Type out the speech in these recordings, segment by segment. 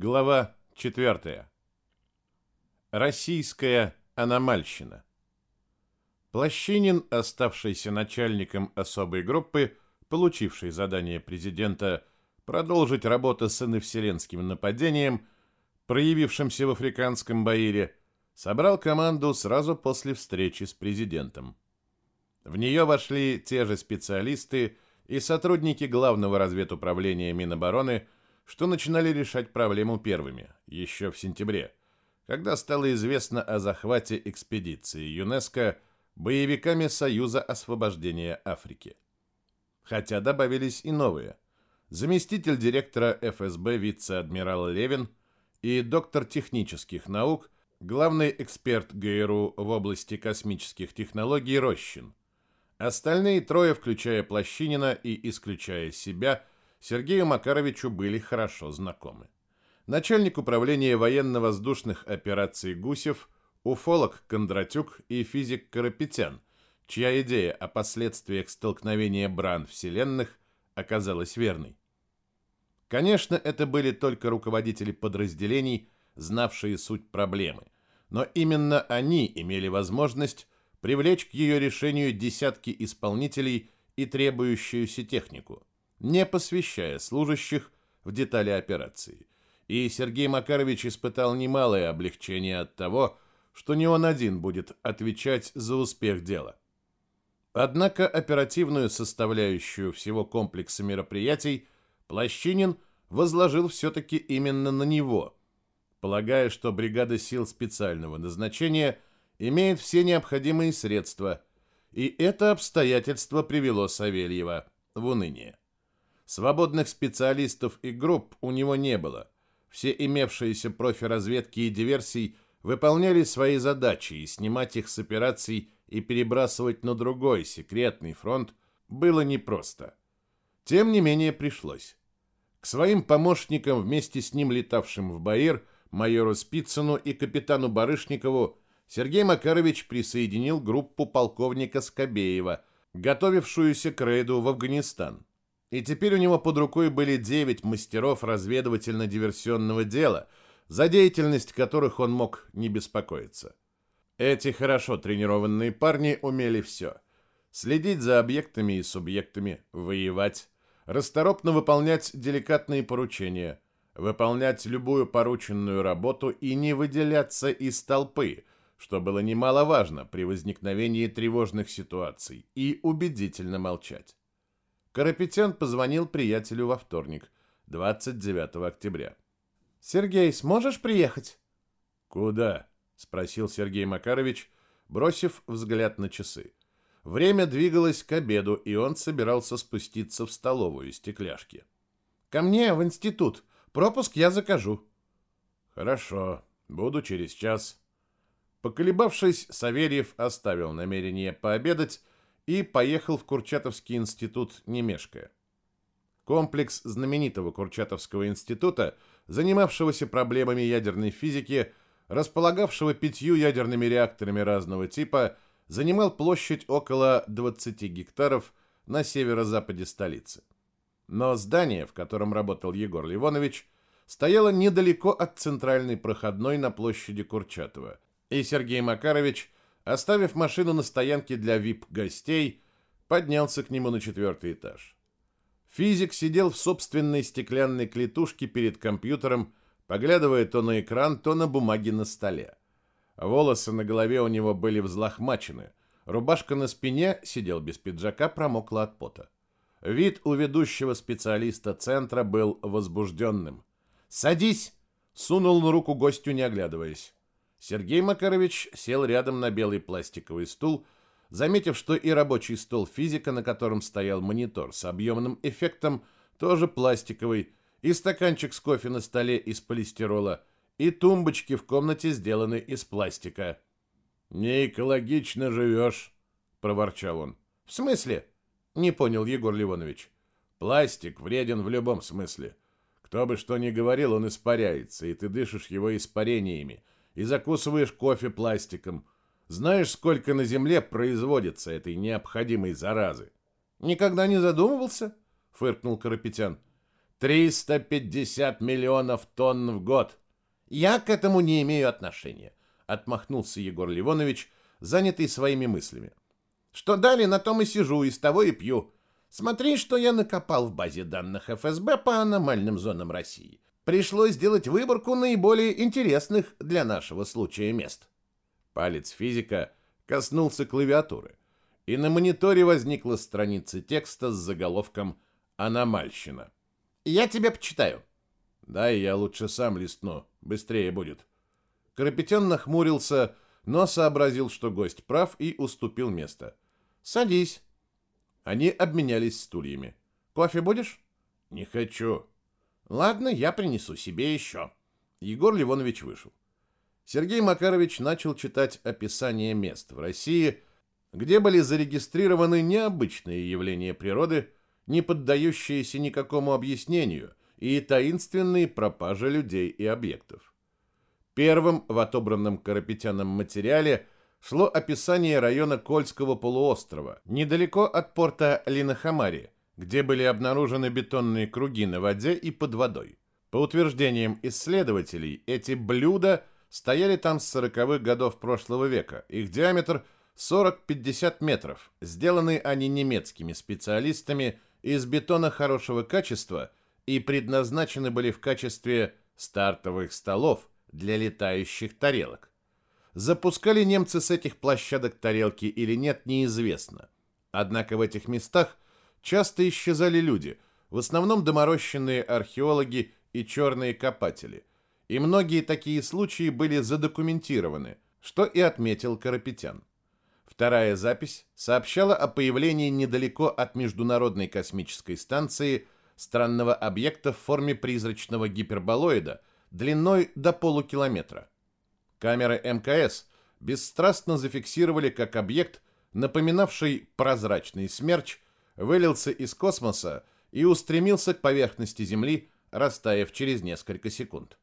Глава 4. Российская аномальщина. Плащинин, оставшийся начальником особой группы, получивший задание президента продолжить работу с инновселенским нападением, проявившимся в африканском Баире, собрал команду сразу после встречи с президентом. В нее вошли те же специалисты и сотрудники Главного разведуправления Минобороны, что начинали решать проблему первыми, еще в сентябре, когда стало известно о захвате экспедиции ЮНЕСКО боевиками Союза освобождения Африки. Хотя добавились и новые. Заместитель директора ФСБ вице-адмирал Левин и доктор технических наук, главный эксперт ГРУ в области космических технологий Рощин. Остальные трое, включая Плащинина и исключая себя – Сергею Макаровичу были хорошо знакомы. Начальник управления военно-воздушных операций Гусев, уфолог Кондратюк и физик Карапетян, чья идея о последствиях столкновения бран вселенных оказалась верной. Конечно, это были только руководители подразделений, знавшие суть проблемы, но именно они имели возможность привлечь к ее решению десятки исполнителей и требующуюся технику не посвящая служащих в детали операции. И Сергей Макарович испытал немалое облегчение от того, что не он один будет отвечать за успех дела. Однако оперативную составляющую всего комплекса мероприятий Плащинин возложил все-таки именно на него, полагая, что бригада сил специального назначения имеет все необходимые средства, и это обстоятельство привело Савельева в уныние. Свободных специалистов и групп у него не было. Все имевшиеся профи-разведки и диверсий выполняли свои задачи, и снимать их с операций и перебрасывать на другой секретный фронт было непросто. Тем не менее пришлось. К своим помощникам, вместе с ним летавшим в Баир, майору Спицыну и капитану Барышникову, Сергей Макарович присоединил группу полковника Скобеева, готовившуюся к рейду в Афганистан. И теперь у него под рукой были девять мастеров разведывательно-диверсионного дела, за деятельность которых он мог не беспокоиться. Эти хорошо тренированные парни умели все. Следить за объектами и субъектами, воевать, расторопно выполнять деликатные поручения, выполнять любую порученную работу и не выделяться из толпы, что было немаловажно при возникновении тревожных ситуаций, и убедительно молчать. Карапетян позвонил приятелю во вторник, 29 октября. «Сергей, сможешь приехать?» «Куда?» — спросил Сергей Макарович, бросив взгляд на часы. Время двигалось к обеду, и он собирался спуститься в столовую стекляшки. «Ко мне в институт. Пропуск я закажу». «Хорошо. Буду через час». Поколебавшись, Савельев оставил намерение пообедать и поехал в Курчатовский институт Немешкая. Комплекс знаменитого Курчатовского института, занимавшегося проблемами ядерной физики, располагавшего пятью ядерными реакторами разного типа, занимал площадь около 20 гектаров на северо-западе столицы. Но здание, в котором работал Егор Ливонович, стояло недалеко от центральной проходной на площади Курчатова, и Сергей Макарович – Оставив машину на стоянке для вип-гостей, поднялся к нему на четвертый этаж. Физик сидел в собственной стеклянной клетушке перед компьютером, поглядывая то на экран, то на бумаги на столе. Волосы на голове у него были взлохмачены, рубашка на спине, сидел без пиджака, промокла от пота. Вид у ведущего специалиста центра был возбужденным. «Садись!» — сунул на руку гостю, не оглядываясь. Сергей Макарович сел рядом на белый пластиковый стул, заметив, что и рабочий стол физика, на котором стоял монитор с объемным эффектом, тоже пластиковый, и стаканчик с кофе на столе из полистирола, и тумбочки в комнате сделаны из пластика. «Не экологично живешь», — проворчал он. «В смысле?» — не понял Егор Ливонович. «Пластик вреден в любом смысле. Кто бы что ни говорил, он испаряется, и ты дышишь его испарениями, и закусываешь кофе пластиком. Знаешь, сколько на Земле производится этой необходимой заразы? Никогда не задумывался? Фыркнул Карапетян. 350 миллионов тонн в год. Я к этому не имею отношения, отмахнулся Егор Ливонович, занятый своими мыслями. Что дали, на том и сижу, из того и пью. Смотри, что я накопал в базе данных ФСБ по аномальным зонам России. Пришлось сделать выборку наиболее интересных для нашего случая мест. Палец физика коснулся клавиатуры, и на мониторе возникла страница текста с заголовком «Аномальщина». «Я тебе почитаю». «Да, я лучше сам листну, быстрее будет». Карапетян нахмурился, но сообразил, что гость прав, и уступил место. «Садись». Они обменялись стульями. «Кофе будешь?» «Не хочу». «Ладно, я принесу себе еще». Егор Ливонович вышел. Сергей Макарович начал читать описание мест в России, где были зарегистрированы необычные явления природы, не поддающиеся никакому объяснению, и таинственные пропажи людей и объектов. Первым в отобранном Карапетяном материале шло описание района Кольского полуострова, недалеко от порта Линахамари, где были обнаружены бетонные круги на воде и под водой. По утверждениям исследователей, эти блюда стояли там с 40-х годов прошлого века. Их диаметр 40-50 метров. Сделаны они немецкими специалистами из бетона хорошего качества и предназначены были в качестве стартовых столов для летающих тарелок. Запускали немцы с этих площадок тарелки или нет, неизвестно. Однако в этих местах часто исчезали люди, в основном доморощенные археологи и черные копатели. И многие такие случаи были задокументированы, что и отметил Карапетян. Вторая запись сообщала о появлении недалеко от Международной космической станции странного объекта в форме призрачного гиперболоида длиной до полукилометра. Камеры МКС бесстрастно зафиксировали, как объект, напоминавший прозрачный смерч, вылился из космоса и устремился к поверхности Земли, растаяв через несколько секунд.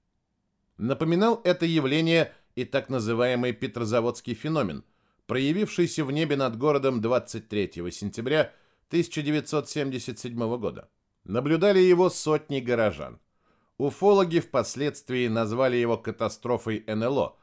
Напоминал это явление и так называемый Петрозаводский феномен, проявившийся в небе над городом 23 сентября 1977 года. Наблюдали его сотни горожан. Уфологи впоследствии назвали его катастрофой НЛО,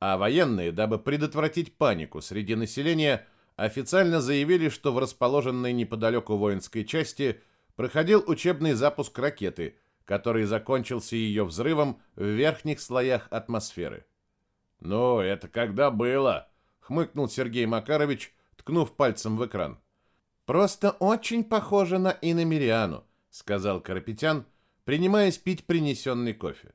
а военные, дабы предотвратить панику среди населения, официально заявили, что в расположенной неподалеку воинской части проходил учебный запуск ракеты, который закончился ее взрывом в верхних слоях атмосферы. «Ну, это когда было?» — хмыкнул Сергей Макарович, ткнув пальцем в экран. «Просто очень похоже на иномериану», — сказал Карапетян, принимаясь пить принесенный кофе.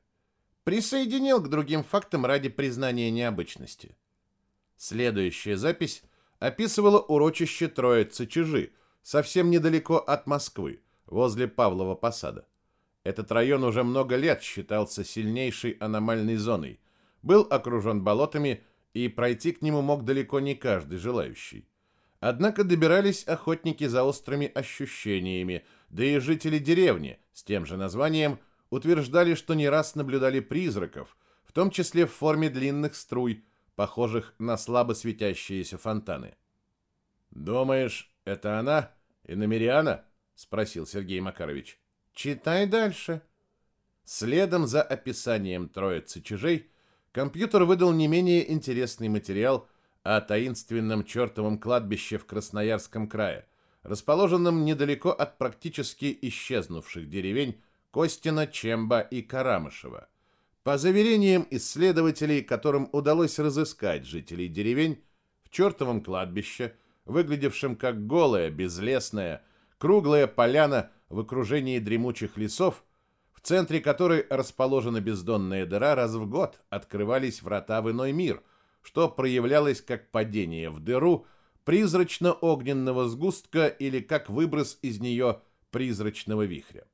Присоединил к другим фактам ради признания необычности. Следующая запись описывала урочище Троицы-Чижи, совсем недалеко от Москвы, возле Павлова посада. Этот район уже много лет считался сильнейшей аномальной зоной, был окружен болотами, и пройти к нему мог далеко не каждый желающий. Однако добирались охотники за острыми ощущениями, да и жители деревни с тем же названием утверждали, что не раз наблюдали призраков, в том числе в форме длинных струй, похожих на слабо светящиеся фонтаны. «Думаешь, это она, Иномериана?» — спросил Сергей Макарович. Читай дальше. Следом за описанием троицы чужей компьютер выдал не менее интересный материал о таинственном чертовом кладбище в Красноярском крае, расположенном недалеко от практически исчезнувших деревень Костина, Чемба и Карамышева. По заверениям исследователей, которым удалось разыскать жителей деревень, в чертовом кладбище, выглядевшем как голая, безлесная, круглая поляна в окружении дремучих лесов, в центре которой расположена бездонная дыра, раз в год открывались врата в иной мир, что проявлялось как падение в дыру призрачно-огненного сгустка или как выброс из нее призрачного вихря.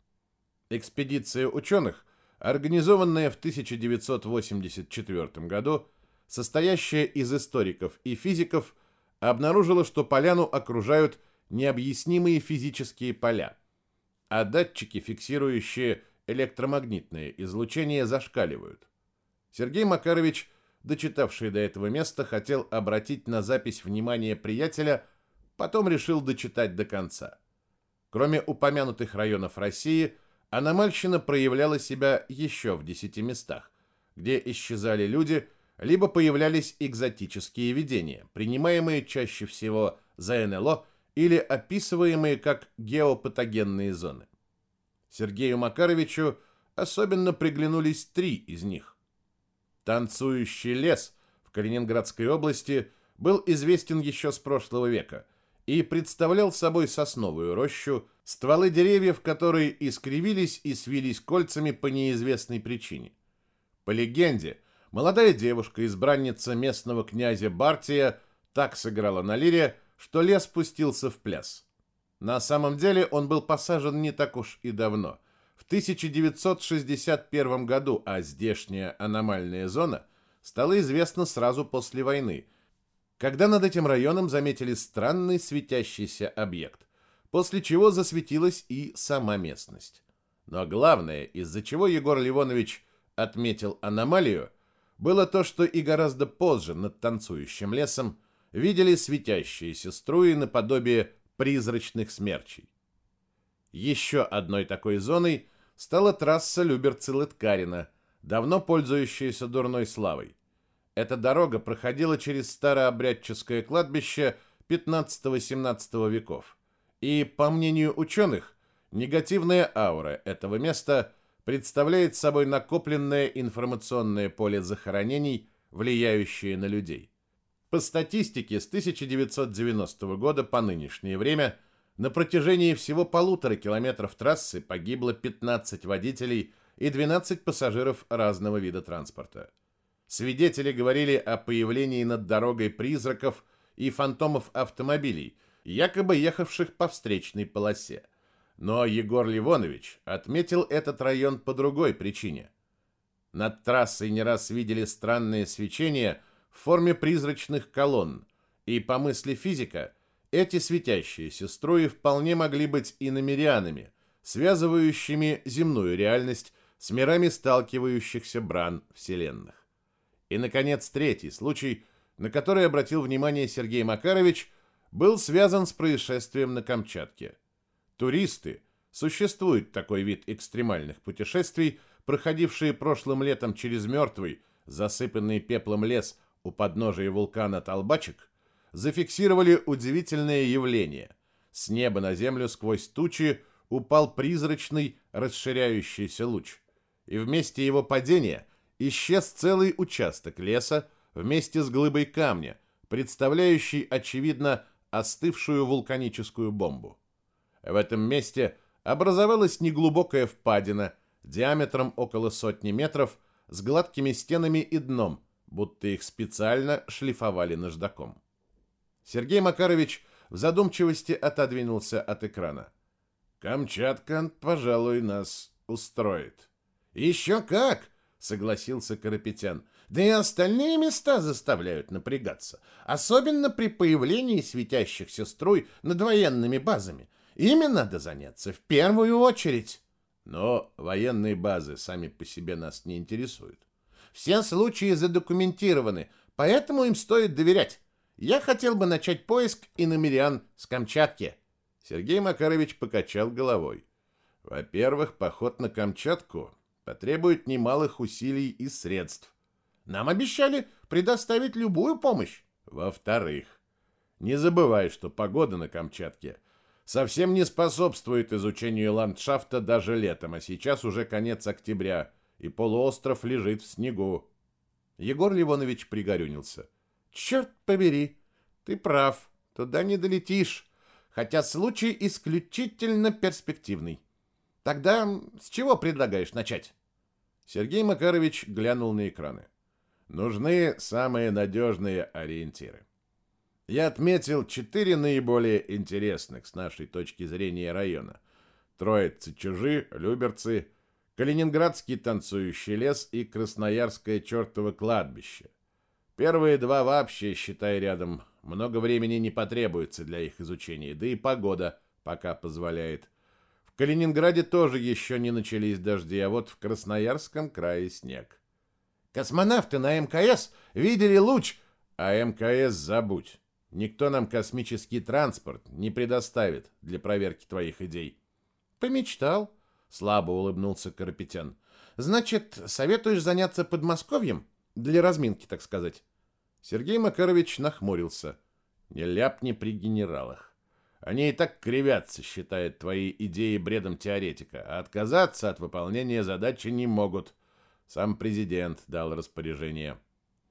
Экспедиция ученых, организованная в 1984 году, состоящая из историков и физиков, обнаружила, что поляну окружают необъяснимые физические поля – а датчики, фиксирующие электромагнитное излучение, зашкаливают. Сергей Макарович, дочитавший до этого места, хотел обратить на запись внимание приятеля, потом решил дочитать до конца. Кроме упомянутых районов России, аномальщина проявляла себя еще в десяти местах, где исчезали люди, либо появлялись экзотические видения, принимаемые чаще всего за НЛО или описываемые как геопатогенные зоны. Сергею Макаровичу особенно приглянулись три из них. Танцующий лес в Калининградской области был известен еще с прошлого века и представлял собой сосновую рощу, стволы деревьев которые искривились и свились кольцами по неизвестной причине. По легенде, молодая девушка, избранница местного князя Бартия, так сыграла на лире, что лес спустился в пляс. На самом деле он был посажен не так уж и давно, в 1961 году, а здешняя аномальная зона стала известна сразу после войны, когда над этим районом заметили странный светящийся объект, после чего засветилась и сама местность. Но главное, из-за чего Егор Ливонович отметил аномалию, было то, что и гораздо позже над танцующим лесом видели светящиеся струи наподобие призрачных смерчей. Еще одной такой зоной стала трасса Люберцы-Лыткарина, давно пользующаяся дурной славой. Эта дорога проходила через старообрядческое кладбище 15-17 веков. И, по мнению ученых, негативная аура этого места представляет собой накопленное информационное поле захоронений, влияющее на людей. По статистике, с 1990 года по нынешнее время на протяжении всего полутора километров трассы погибло 15 водителей и 12 пассажиров разного вида транспорта. Свидетели говорили о появлении над дорогой призраков и фантомов автомобилей, якобы ехавших по встречной полосе. Но Егор Ливонович отметил этот район по другой причине. Над трассой не раз видели странные свечения – в форме призрачных колонн, и, по мысли физика, эти светящиеся струи вполне могли быть иномерианами, связывающими земную реальность с мирами сталкивающихся бран вселенных. И, наконец, третий случай, на который обратил внимание Сергей Макарович, был связан с происшествием на Камчатке. Туристы, существует такой вид экстремальных путешествий, проходившие прошлым летом через мертвый, засыпанный пеплом лес у подножия вулкана Толбачек зафиксировали удивительное явление. С неба на землю сквозь тучи упал призрачный расширяющийся луч, и вместе его падения исчез целый участок леса вместе с глыбой камня, представляющий, очевидно, остывшую вулканическую бомбу. В этом месте образовалась неглубокая впадина диаметром около сотни метров с гладкими стенами и дном, будто их специально шлифовали наждаком. Сергей Макарович в задумчивости отодвинулся от экрана. «Камчатка, пожалуй, нас устроит». «Еще как!» — согласился Карапетян. «Да и остальные места заставляют напрягаться, особенно при появлении светящихся струй над военными базами. Ими надо заняться в первую очередь». Но военные базы сами по себе нас не интересуют. Все случаи задокументированы, поэтому им стоит доверять. Я хотел бы начать поиск иномерян с Камчатки. Сергей Макарович покачал головой. Во-первых, поход на Камчатку потребует немалых усилий и средств. Нам обещали предоставить любую помощь. Во-вторых, не забывай, что погода на Камчатке совсем не способствует изучению ландшафта даже летом, а сейчас уже конец октября и полуостров лежит в снегу. Егор Ливонович пригорюнился. Черт побери, ты прав, туда не долетишь, хотя случай исключительно перспективный. Тогда с чего предлагаешь начать? Сергей Макарович глянул на экраны. Нужны самые надежные ориентиры. Я отметил четыре наиболее интересных с нашей точки зрения района. Троицы-Чужи, Люберцы, Калининградский танцующий лес и Красноярское чертово кладбище. Первые два вообще, считай, рядом. Много времени не потребуется для их изучения, да и погода пока позволяет. Калининграде тоже еще не начались дожди, а вот в Красноярском крае снег. Космонавты на МКС видели луч, а МКС забудь. Никто нам космический транспорт не предоставит для проверки твоих идей. Помечтал. слабо улыбнулся Карапетян. Значит, советуешь заняться Подмосковьем? Для разминки, так сказать. Сергей Макарович нахмурился. Не ляпни при генералах. Они и так кривятся, считают твои идеи бредом теоретика, а отказаться от выполнения задачи не могут. Сам президент дал распоряжение.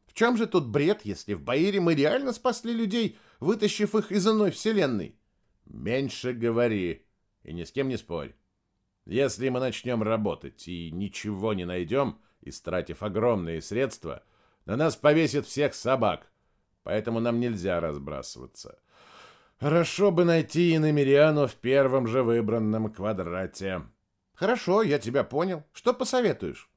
В чем же тут бред, если в Баире мы реально спасли людей, вытащив их из иной вселенной? Меньше говори и ни с кем не спорь. Если мы начнем работать и ничего не найдем, истратив огромные средства, на нас повесят всех собак, поэтому нам нельзя разбрасываться. Хорошо бы найти Иномериану в первом же выбранном квадрате. Хорошо, я тебя понял. Что посоветуешь?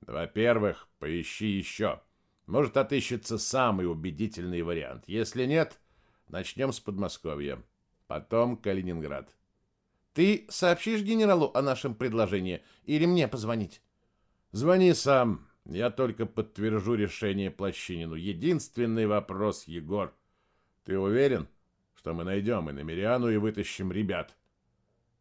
Во-первых, поищи еще. Может, отыщется самый убедительный вариант. Если нет, начнем с Подмосковья. Потом Калининград. Ты сообщишь генералу о нашем предложении или мне позвонить? Звони сам. Я только подтвержу решение Плащинину. Единственный вопрос, Егор. Ты уверен, что мы найдем и Намериану и вытащим ребят?»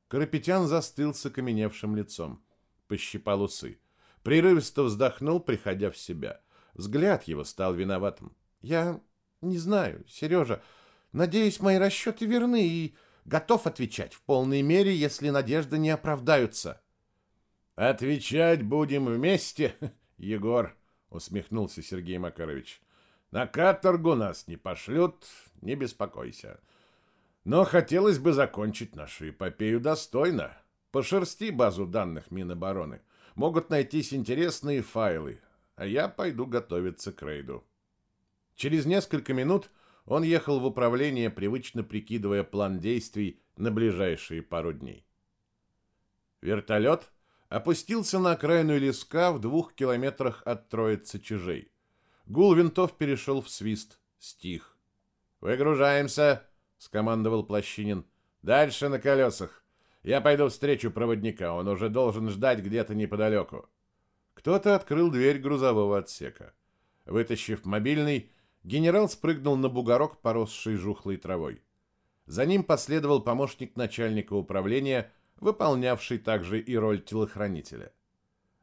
Карапетян застыл с окаменевшим лицом. Пощипал усы. Прерывисто вздохнул, приходя в себя. Взгляд его стал виноватым. «Я не знаю, Сережа. Надеюсь, мои расчеты верны и готов отвечать в полной мере, если надежды не оправдаются». «Отвечать будем вместе, Егор», — усмехнулся Сергей Макарович. «На каторгу нас не пошлют, не беспокойся. Но хотелось бы закончить нашу эпопею достойно. Пошерсти базу данных Минобороны. Могут найтись интересные файлы, а я пойду готовиться к рейду. Через несколько минут он ехал в управление, привычно прикидывая план действий на ближайшие пару дней. Вертолет опустился на окраину леска в двух километрах от Троицы Чижей. Гул винтов перешел в свист, стих. «Выгружаемся!» Скомандовал Плащинин. Дальше на колесах. Я пойду встречу проводника, он уже должен ждать где-то неподалеку. Кто-то открыл дверь грузового отсека. Вытащив мобильный, генерал спрыгнул на бугорок, поросший жухлой травой. За ним последовал помощник начальника управления, выполнявший также и роль телохранителя.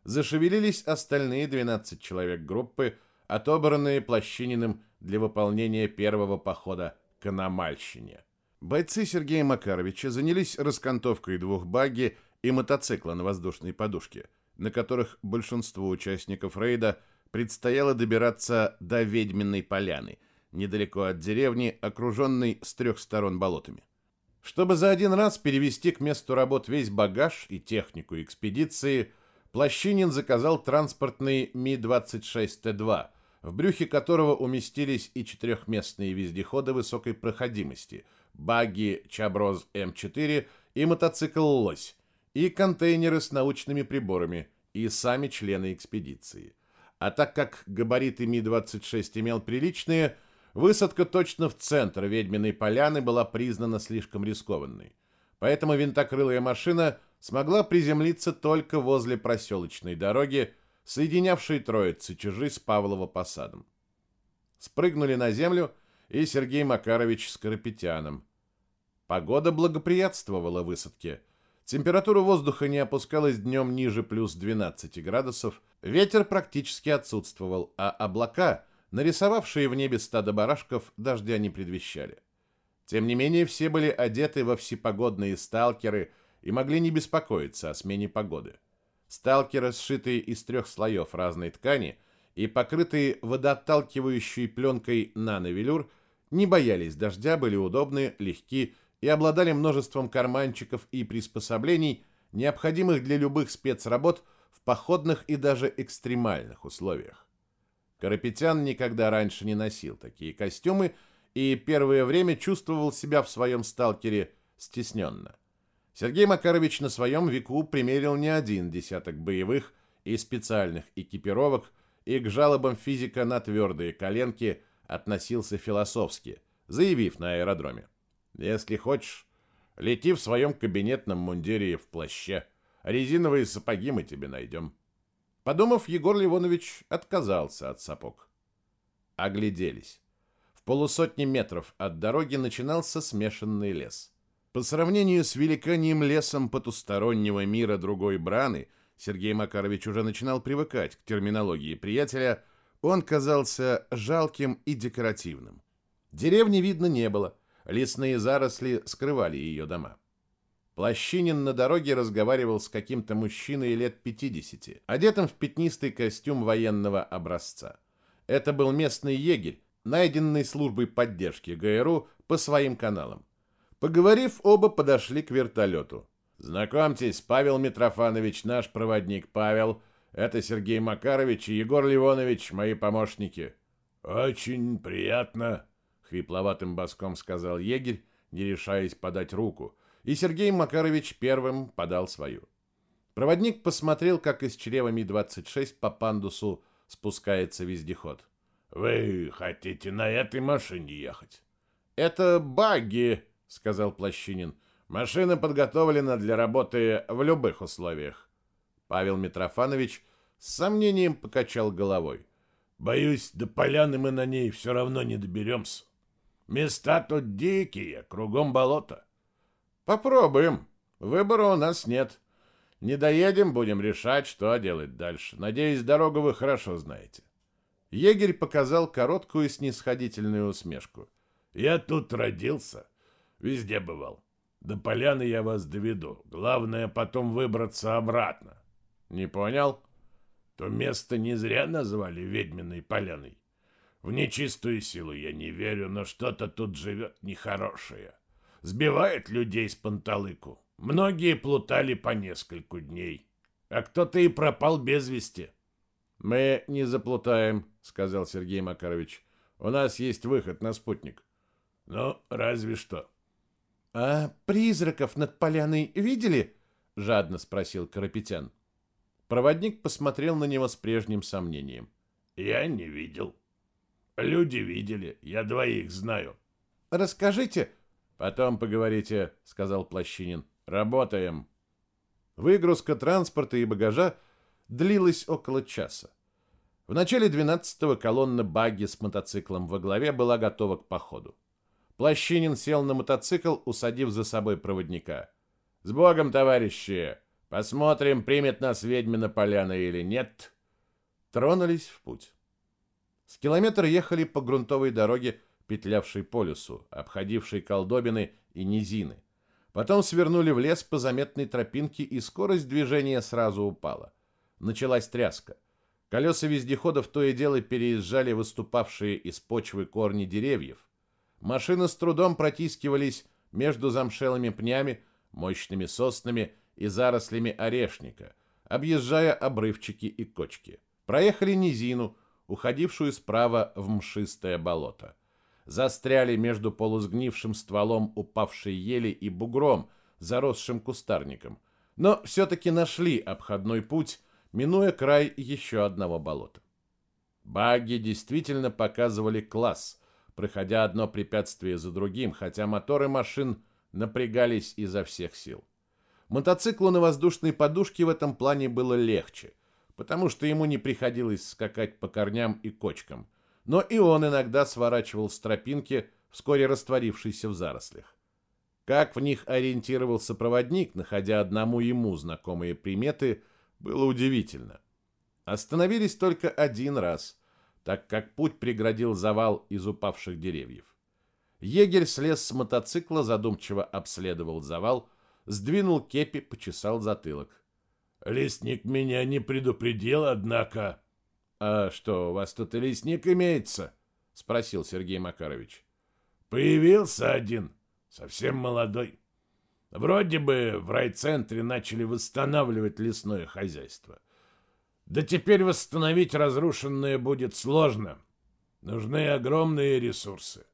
Зашевелились остальные 12 человек группы, отобранные Плащининым для выполнения первого похода к аномальщине. Бойцы Сергея Макаровича занялись раскантовкой двух баги и мотоцикла на воздушной подушке, на которых большинству участников рейда предстояло добираться до Ведьминой поляны, недалеко от деревни, окруженной с трех сторон болотами. Чтобы за один раз перевести к месту работ весь багаж и технику экспедиции, Плащинин заказал транспортный Ми-26Т-2 – в брюхе которого уместились и четырехместные вездеходы высокой проходимости, багги Чаброз М4 и мотоцикл Лось, и контейнеры с научными приборами, и сами члены экспедиции. А так как габариты Ми-26 имел приличные, высадка точно в центр Ведьминой поляны была признана слишком рискованной. Поэтому винтокрылая машина смогла приземлиться только возле проселочной дороги, соединявший троицы чужи с Павлово посадом. Спрыгнули на землю и Сергей Макарович с Карапетяном. Погода благоприятствовала высадке. Температура воздуха не опускалась днем ниже плюс 12 градусов, ветер практически отсутствовал, а облака, нарисовавшие в небе стадо барашков, дождя не предвещали. Тем не менее, все были одеты во всепогодные сталкеры и могли не беспокоиться о смене погоды. Сталкеры, сшитые из трех слоев разной ткани и покрытые водоотталкивающей пленкой нановелюр, не боялись дождя, были удобны, легки и обладали множеством карманчиков и приспособлений, необходимых для любых спецработ в походных и даже экстремальных условиях. Карапетян никогда раньше не носил такие костюмы и первое время чувствовал себя в своем сталкере стесненно. Сергей Макарович на своем веку примерил не один десяток боевых и специальных экипировок и к жалобам физика на твердые коленки относился философски, заявив на аэродроме. «Если хочешь, лети в своем кабинетном мундире в плаще. Резиновые сапоги мы тебе найдем». Подумав, Егор Ливонович отказался от сапог. Огляделись. В полусотни метров от дороги начинался смешанный лес – По сравнению с великанием лесом потустороннего мира другой браны, Сергей Макарович уже начинал привыкать к терминологии приятеля, он казался жалким и декоративным. Деревни видно не было, лесные заросли скрывали ее дома. Плащинин на дороге разговаривал с каким-то мужчиной лет 50, одетым в пятнистый костюм военного образца. Это был местный егерь, найденный службой поддержки ГРУ по своим каналам. Поговорив, оба подошли к вертолету. «Знакомьтесь, Павел Митрофанович, наш проводник Павел. Это Сергей Макарович и Егор Ливонович, мои помощники». «Очень приятно», — хрипловатым баском сказал егерь, не решаясь подать руку, и Сергей Макарович первым подал свою. Проводник посмотрел, как из чрева Ми-26 по пандусу спускается вездеход. «Вы хотите на этой машине ехать?» «Это багги», — сказал Плащинин. «Машина подготовлена для работы в любых условиях». Павел Митрофанович с сомнением покачал головой. «Боюсь, до поляны мы на ней все равно не доберемся. Места тут дикие, кругом болото». «Попробуем. Выбора у нас нет. Не доедем, будем решать, что делать дальше. Надеюсь, дорогу вы хорошо знаете». Егерь показал короткую снисходительную усмешку. «Я тут родился. Везде бывал. До поляны я вас доведу. Главное потом выбраться обратно. Не понял? То место не зря назвали ведьминой поляной. В нечистую силу я не верю, но что-то тут живет нехорошее. Сбивает людей с панталыку. Многие плутали по нескольку дней. А кто-то и пропал без вести. Мы не заплутаем, сказал Сергей Макарович. У нас есть выход на спутник. Ну, разве что. «А призраков над поляной видели?» — жадно спросил Карапетян. Проводник посмотрел на него с прежним сомнением. «Я не видел. Люди видели, я двоих знаю». «Расскажите». «Потом поговорите», — сказал Плащинин. «Работаем». Выгрузка транспорта и багажа длилась около часа. В начале 12-го колонна багги с мотоциклом во главе была готова к походу. Плащинин сел на мотоцикл, усадив за собой проводника. «С Богом, товарищи! Посмотрим, примет нас ведьмина поляна или нет!» Тронулись в путь. С километра ехали по грунтовой дороге, петлявшей по лесу, обходившей колдобины и низины. Потом свернули в лес по заметной тропинке, и скорость движения сразу упала. Началась тряска. Колеса вездеходов то и дело переезжали выступавшие из почвы корни деревьев. Машины с трудом протискивались между замшелыми пнями, мощными соснами и зарослями орешника, объезжая обрывчики и кочки. Проехали низину, уходившую справа в мшистое болото. Застряли между полусгнившим стволом упавшей ели и бугром, заросшим кустарником, но все-таки нашли обходной путь, минуя край еще одного болота. Баги действительно показывали класс, проходя одно препятствие за другим, хотя моторы машин напрягались изо всех сил. Мотоциклу на воздушной подушке в этом плане было легче, потому что ему не приходилось скакать по корням и кочкам, но и он иногда сворачивал с тропинки, вскоре растворившейся в зарослях. Как в них ориентировался проводник, находя одному ему знакомые приметы, было удивительно. Остановились только один раз, так как путь преградил завал из упавших деревьев. Егерь слез с мотоцикла, задумчиво обследовал завал, сдвинул кепи, почесал затылок. «Лесник меня не предупредил, однако...» «А что, у вас тут и лесник имеется?» — спросил Сергей Макарович. «Появился один, совсем молодой. Вроде бы в райцентре начали восстанавливать лесное хозяйство. Да теперь восстановить разрушенное будет сложно. Нужны огромные ресурсы.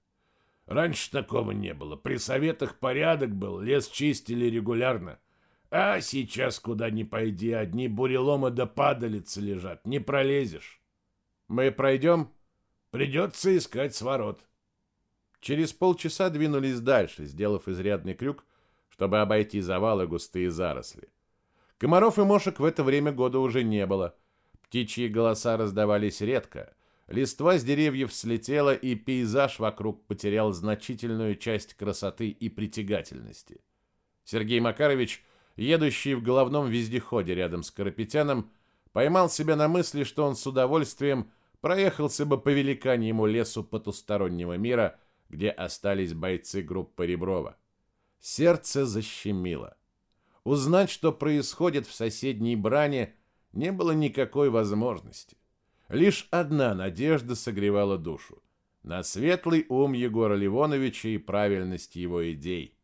Раньше такого не было. При советах порядок был, лес чистили регулярно. А сейчас куда ни пойди, одни буреломы да падалицы лежат, не пролезешь. Мы пройдем? Придется искать сворот. Через полчаса двинулись дальше, сделав изрядный крюк, чтобы обойти завалы густые заросли. Комаров и мошек в это время года уже не было — Птичьи голоса раздавались редко. листва с деревьев слетела, и пейзаж вокруг потерял значительную часть красоты и притягательности. Сергей Макарович, едущий в головном вездеходе рядом с Карапетяном, поймал себя на мысли, что он с удовольствием проехался бы по великаньему лесу потустороннего мира, где остались бойцы группы Реброва. Сердце защемило. Узнать, что происходит в соседней бране, не было никакой возможности. Лишь одна надежда согревала душу на светлый ум Егора Ливоновича и правильность его идей.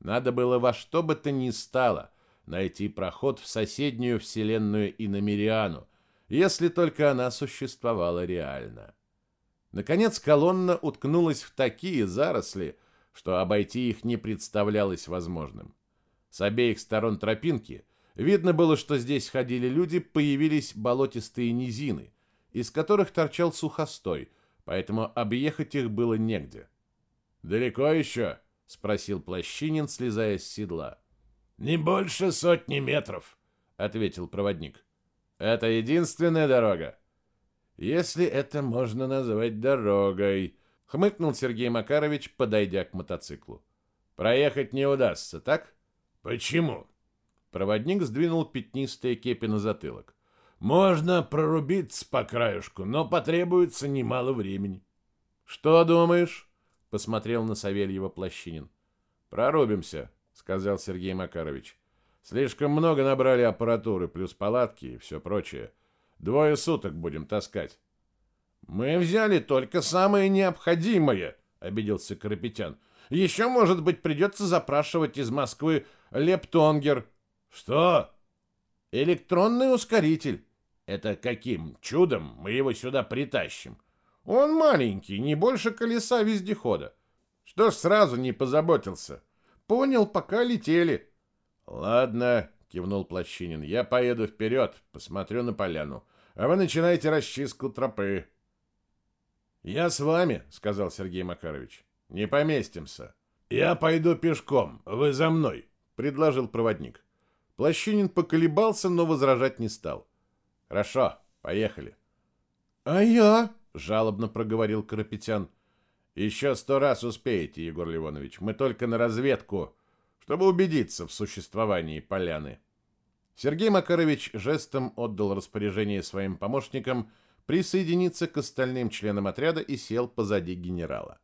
Надо было во что бы то ни стало найти проход в соседнюю вселенную Иномириану, если только она существовала реально. Наконец колонна уткнулась в такие заросли, что обойти их не представлялось возможным. С обеих сторон тропинки видно было, что здесь ходили люди, появились болотистые низины, из которых торчал сухостой, поэтому объехать их было негде. «Далеко еще?» — спросил Плащинин, слезая с седла. «Не больше сотни метров», — ответил проводник. «Это единственная дорога?» «Если это можно назвать дорогой», — хмыкнул Сергей Макарович, подойдя к мотоциклу. «Проехать не удастся, так?» «Почему?» Проводник сдвинул пятнистые кепи на затылок. «Можно прорубиться по краюшку, но потребуется немало времени». «Что думаешь?» — посмотрел на Савельева Плащинин. «Прорубимся», — сказал Сергей Макарович. «Слишком много набрали аппаратуры, плюс палатки и все прочее. Двое суток будем таскать». «Мы взяли только самое необходимое», — обиделся Карапетян. «Еще, может быть, придется запрашивать из Москвы лептонгер». «Что?» «Электронный ускоритель». «Это каким чудом мы его сюда притащим?» «Он маленький, не больше колеса вездехода». «Что ж сразу не позаботился?» «Понял, пока летели». «Ладно», — кивнул Плащинин, — «я поеду вперед, посмотрю на поляну, а вы начинаете расчистку тропы». «Я с вами», — сказал Сергей Макарович. «Не поместимся». «Я пойду пешком, вы за мной», — предложил проводник. Плащинин поколебался, но возражать не стал. «Хорошо, поехали». «А я?» — жалобно проговорил Карапетян. «Еще сто раз успеете, Егор Ливонович. Мы только на разведку, чтобы убедиться в существовании поляны». Сергей Макарович жестом отдал распоряжение своим помощникам присоединиться к остальным членам отряда и сел позади генерала.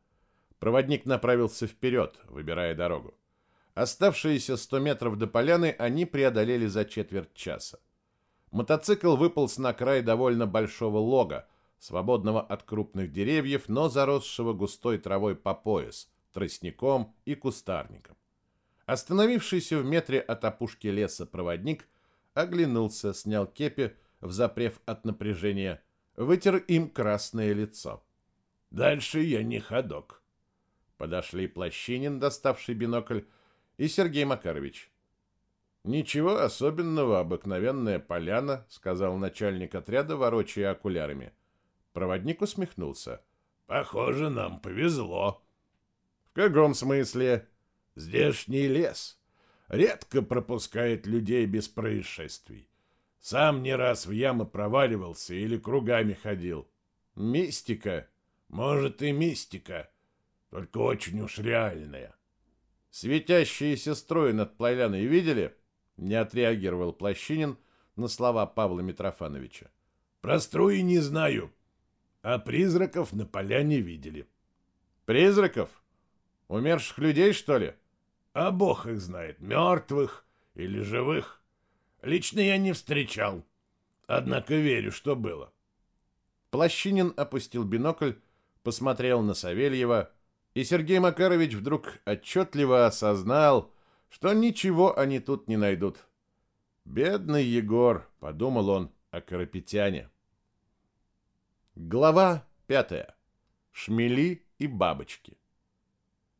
Проводник направился вперед, выбирая дорогу. Оставшиеся 100 метров до поляны они преодолели за четверть часа. Мотоцикл выполз на край довольно большого лога, свободного от крупных деревьев, но заросшего густой травой по пояс, тростником и кустарником. Остановившийся в метре от опушки леса проводник оглянулся, снял кепи, взапрев от напряжения, вытер им красное лицо. «Дальше я не ходок». Подошли Плащинин, доставший бинокль, и Сергей Макарович. «Ничего особенного, обыкновенная поляна», — сказал начальник отряда, ворочая окулярами. Проводник усмехнулся. «Похоже, нам повезло». «В каком смысле?» «Здешний лес редко пропускает людей без происшествий. Сам не раз в ямы проваливался или кругами ходил. Мистика. Может и мистика, только очень уж реальная. Светящиеся строи над Плавляной видели? Не отреагировал Плащинин на слова Павла Митрофановича. Про струи не знаю, а призраков на поляне видели. Призраков? Умерших людей, что ли? А бог их знает, мертвых или живых. Лично я не встречал, однако верю, что было. Плащинин опустил бинокль, посмотрел на Савельева, и Сергей Макарович вдруг отчетливо осознал, что ничего они тут не найдут. «Бедный Егор», — подумал он о Карапетяне. Глава пятая. Шмели и бабочки.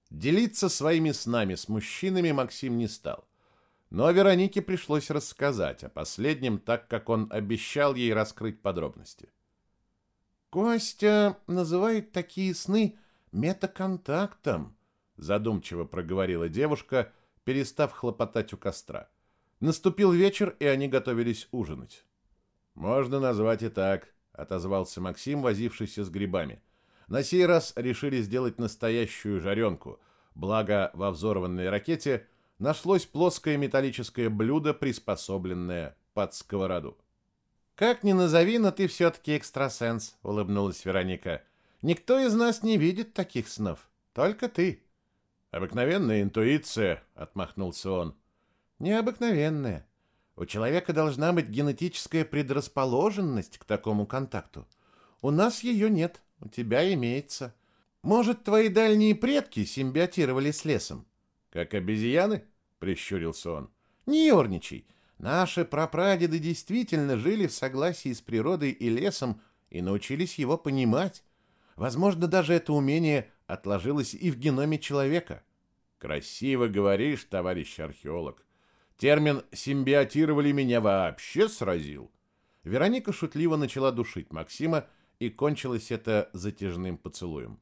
Делиться своими снами с мужчинами Максим не стал. Но Веронике пришлось рассказать о последнем, так как он обещал ей раскрыть подробности. «Костя называет такие сны метаконтактом», задумчиво проговорила девушка, перестав хлопотать у костра. Наступил вечер, и они готовились ужинать. «Можно назвать и так», — отозвался Максим, возившийся с грибами. На сей раз решили сделать настоящую жаренку, благо во взорванной ракете нашлось плоское металлическое блюдо, приспособленное под сковороду. «Как ни назови, но ты все-таки экстрасенс», — улыбнулась Вероника. «Никто из нас не видит таких снов. Только ты». «Обыкновенная интуиция», — отмахнулся он. «Необыкновенная. У человека должна быть генетическая предрасположенность к такому контакту. У нас ее нет, у тебя имеется. Может, твои дальние предки симбиотировали с лесом? Как обезьяны? Прищурился он. Не ерничай. Наши прапрадеды действительно жили в согласии с природой и лесом и научились его понимать. Возможно, даже это умение отложилось и в геноме человека. Красиво говоришь, товарищ археолог. Термин «симбиотировали» меня вообще сразил. Вероника шутливо начала душить Максима, и кончилось это затяжным поцелуем.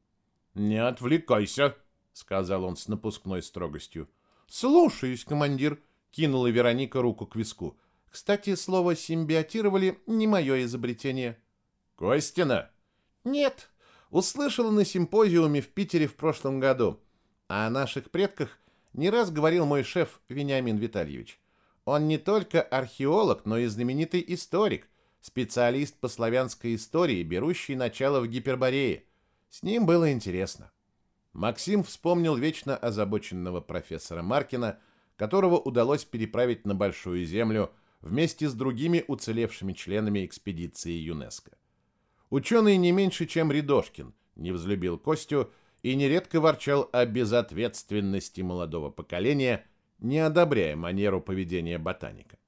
«Не отвлекайся», — сказал он с напускной строгостью. «Слушаюсь, командир», — кинула Вероника руку к виску. «Кстати, слово «симбиотировали» не мое изобретение». «Костина?» «Нет. Услышала на симпозиуме в Питере в прошлом году. А о наших предках не раз говорил мой шеф Вениамин Витальевич. Он не только археолог, но и знаменитый историк, специалист по славянской истории, берущий начало в Гиперборее. С ним было интересно. Максим вспомнил вечно озабоченного профессора Маркина, которого удалось переправить на Большую Землю вместе с другими уцелевшими членами экспедиции ЮНЕСКО. Ученый не меньше, чем Рядошкин, не взлюбил Костю и нередко ворчал о безответственности молодого поколения, не одобряя манеру поведения ботаника.